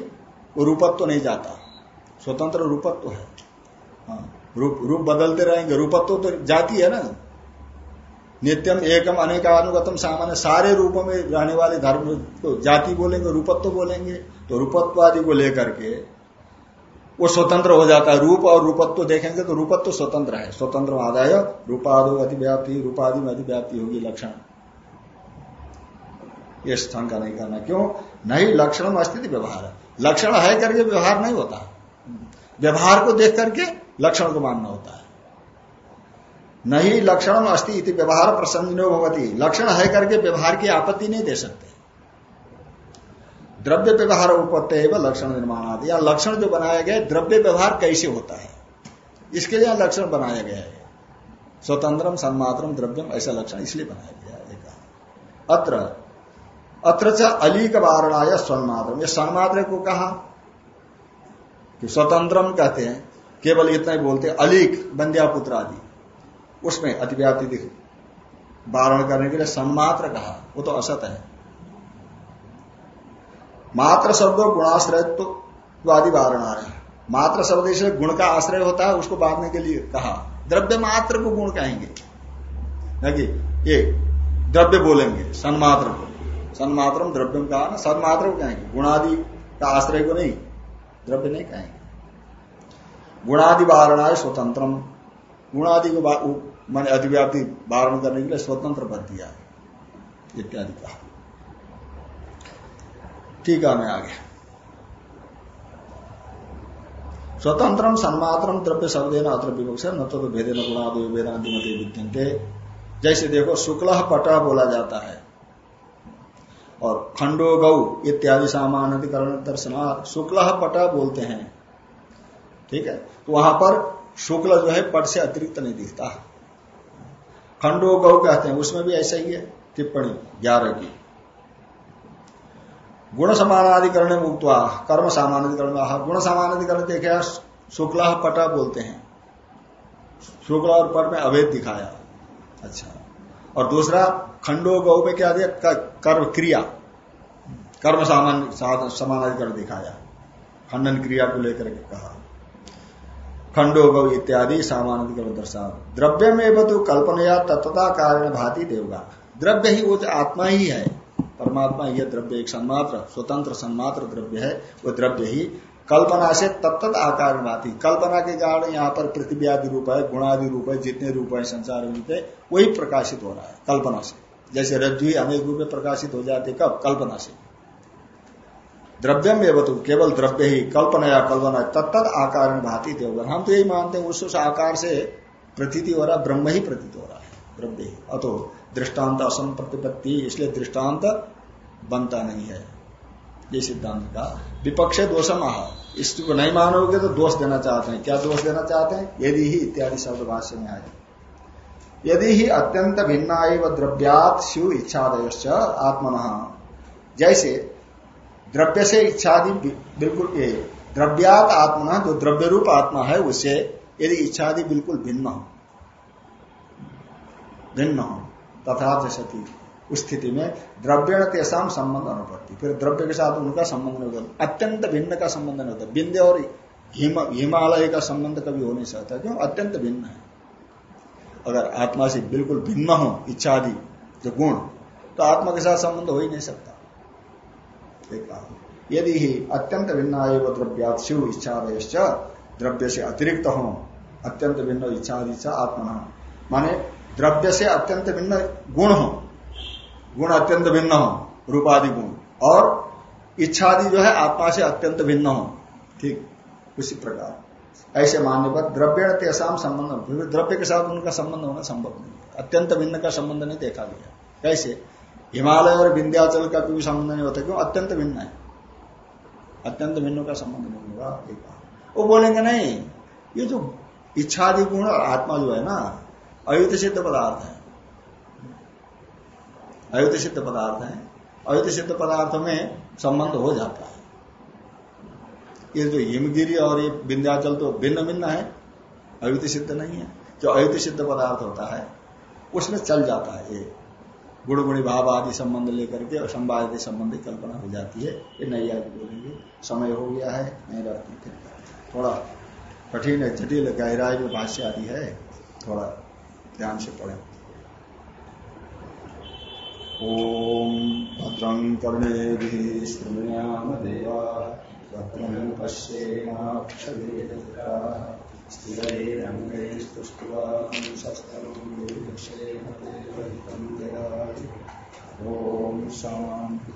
वो रूपत्व नहीं जाता। स्वतंत्र रूपत्व है। हाँ, रूप रूप बदलते रहेंगे। रूपत्व तो जाति है ना? नित्यम एकम अनेकानुगतम सामान्य सारे रूपों में रहने वाले धर्म को जाति बोलेंगे, रूपत्व बोलेंगे तो रूपत्व आदि को लेकर के वो स्वतंत्र हो जाता है। रूप और रूपत्व देखेंगे तो रूपत्व स्वतंत्र है। स्वतंत्र आदाय, रूपादो अधिव्याप्ति, रूपादि में अधिव्याप्ति होगी लक्षण। ये शंका नहीं करना। क्यों? नहीं लक्षण अस्तित्व व्यवहार है। लक्षण है करके व्यवहार नहीं होता। व्यवहार को देख करके लक्षण को मानना होता है। नहीं लक्षण अस्ति इति व्यवहार प्रसन्न भगवती लक्षण है करके व्यवहार की आपत्ति नहीं दे सकते। द्रव्य व्यवहार उपत्ति है लक्षण निर्माण आदि या लक्षण जो बनाया गया द्रव्य व्यवहार कैसे होता है? इसके लिए लक्षण बनाया गया है। स्वतंत्रम, सन्मात्रम, द्रव्यम, ऐसा लक्षण इसलिए बनाया गया है। अत्र अत्र अलीक वारणा ये स्वन्मात्र को कहा? कि स्वतंत्रम कहते हैं। केवल इतना ही बोलते अलीक बंध्या पुत्र आदि उसमें अतिव्याप्ति दिख वारण करने के लिए सन्मात्र कहा, वो तो असत है। मात्र शब्द गुणाश्रय तो आदि वारण आ रहे मात्र शब्द से गुण का आश्रय होता है, उसको बांधने के लिए कहा। द्रव्य मात्र को गुण कहेंगे। ये द्रव्य बोलेंगे, सन्मात्र को। सन्मात्र द्रव्य कहा ना, सन्मात्र को कहेंगे। गुणादि का आश्रय को नहीं, द्रव्य नहीं कहेंगे। गुणादि वारणा स्वतंत्रम। गुणादि को मैंने अधिव्याप्ति वारण करने के लिए स्वतंत्र कर दिया है। इत्यादि कहा। ठीक है मैं आगे। स्वतंत्र सन्मात्र द्रव्य शब्द अत्र विवक्ष न तो, भेदे न गुणादि वेदांति मत विद्यंते जैसे देखो शुक्ल पट बोला जाता है। और खंडो गौ इत्यादि सामान्यकरण दर्शनार्थ शुक्ल पट बोलते हैं। ठीक है? तो वहाँ पर शुक्ल जो है पट से अतिरिक्त नहीं दिखता। खंडो गौ कहते हैं, उसमें भी ऐसा ही है, टिप्पणी ग्यारह की। गुण समानाधिकरण मुक्त कर्म समानाधिकरण गुण समानाधिकरण देखे शुक्ला पटा बोलते हैं। शुक्ला और पट में अवैध दिखाया। अच्छा। और दूसरा, खंडो गौ में क्या दिया? कर्म क्रिया। कर्म सामान्य समानाधिकरण दिखाया। खंडन क्रिया को लेकर कहा। खंडो गौ इत्यादि सामान्य दर्शा द्रव्य में तो कल्पना तत्वता कारण भाती देवगा। द्रव्य ही वो तो आत्मा ही है। परमात्मा यह द्रव्य एक सन्मात्र स्वतंत्र सन्मात्र द्रव्य है। वो द्रव्य ही कल्पना से तत्त आकार भाती। कल्पना के कारण यहाँ पर पृथ्वी आदि रूप है गुणादि रूप है, जितने रूप है संसार रूप है वही प्रकाशित हो रहा है, कल्पना से। जैसे रज्जु अनेक रूप में प्रकाशित हो जाते, कब? कल्पना से। द्रव्यम एवं केवल द्रव्य ही कल्पना या कल्पना तत्त आकार भाती देवगन हम तो यही मानते हैं, उस आकार से प्रतीति हो रहा ब्रह्म ही प्रतीत हो रहा है, द्रव्य ही। अतो दृष्टांत असम प्रतिपत्ति इसलिए दृष्टांत बनता नहीं है। ये सिद्धांत का विपक्ष दोषम आह। इसको नहीं मानोगे तो दोष देना चाहते हैं। क्या दोष देना चाहते हैं? यदि ही इत्यादि शब्द भाष्य में आए। यदि ही अत्यंत भिन्ना एवं द्रव्यात शिव इच्छादय आत्मन। जैसे द्रव्य से इच्छादि बिल्कुल ये द्रव्यात आत्मा, जो द्रव्य रूप आत्मा है, उससे यदि इच्छादि बिल्कुल भिन्न हो भिन्न हो, तथा सती उस स्थिति में द्रव्य तेसाम संबंध अनुपत्ति। फिर द्रव्य के साथ उनका संबंध नहीं होता। अत्यंत भिन्न का संबंध नहीं होता। बिंदे और हिमालय का संबंध कभी हो नहीं सकता, क्यों? अत्यंत भिन्न है। अगर आत्मा से बिल्कुल भिन्न हो इच्छा आदि जो गुण तो आत्मा के साथ संबंध हो ही नहीं सकता। यदि ही अत्यंत भिन्न एवं द्रव्यात शिव इच्छा द्रव्य से अतिरिक्त हो, अत्यंत भिन्न इच्छा आदि आत्मा माने द्रव्य से अत्यंत भिन्न गुण हो, गुण अत्यंत भिन्न हो, रूपादि गुण। और इच्छादि जो है, आत्मा से अत्यंत भिन्न हो। ठीक, उसी प्रकार। ऐसे मानने पर द्रव्य तेसाम संबंध द्रव्य के साथ उनका संबंध होना संभव नहीं अत्यंत भिन्न का संबंध नहीं देखा गया। कैसे हिमालय और विंध्याचल का कोई संबंध नहीं होता, क्यों? अत्यंत भिन्न है। अत्यंत भिन्न का संबंध नहीं होगा, एक वो बोलेंगे, नहीं, ये जो इच्छादि गुण और आत्मा जो है ना अयुत सिद्ध पदार्थ है। अयुत सिद्ध पदार्थ है। अयुत सिद्ध पदार्थ में संबंध हो जाता है। ये जो हिमगिरी और ये विंध्याचल तो भिन्न भिन्न है अयुत सिद्ध नहीं है। जो अयुत सिद्ध पदार्थ होता है, उसमें चल जाता है ये गुण गुणी भाव आदि संबंध लेकर के असंवादी संबंध की कल्पना हो जाती है। ये नई आदि बोलेंगे। समय हो गया है नहीं रहती थोड़ा कठिन है, जटिल गहराई में भाष्य आदि है। थोड़ा ध्यान से पढ़े। ओम भद्रं कर्णे श्रृणयाम देवा पश्येमाक्षवेदता स्थिरैरङ्गैस्तुष्ट्वांशस्तरुं ॐ शान्ति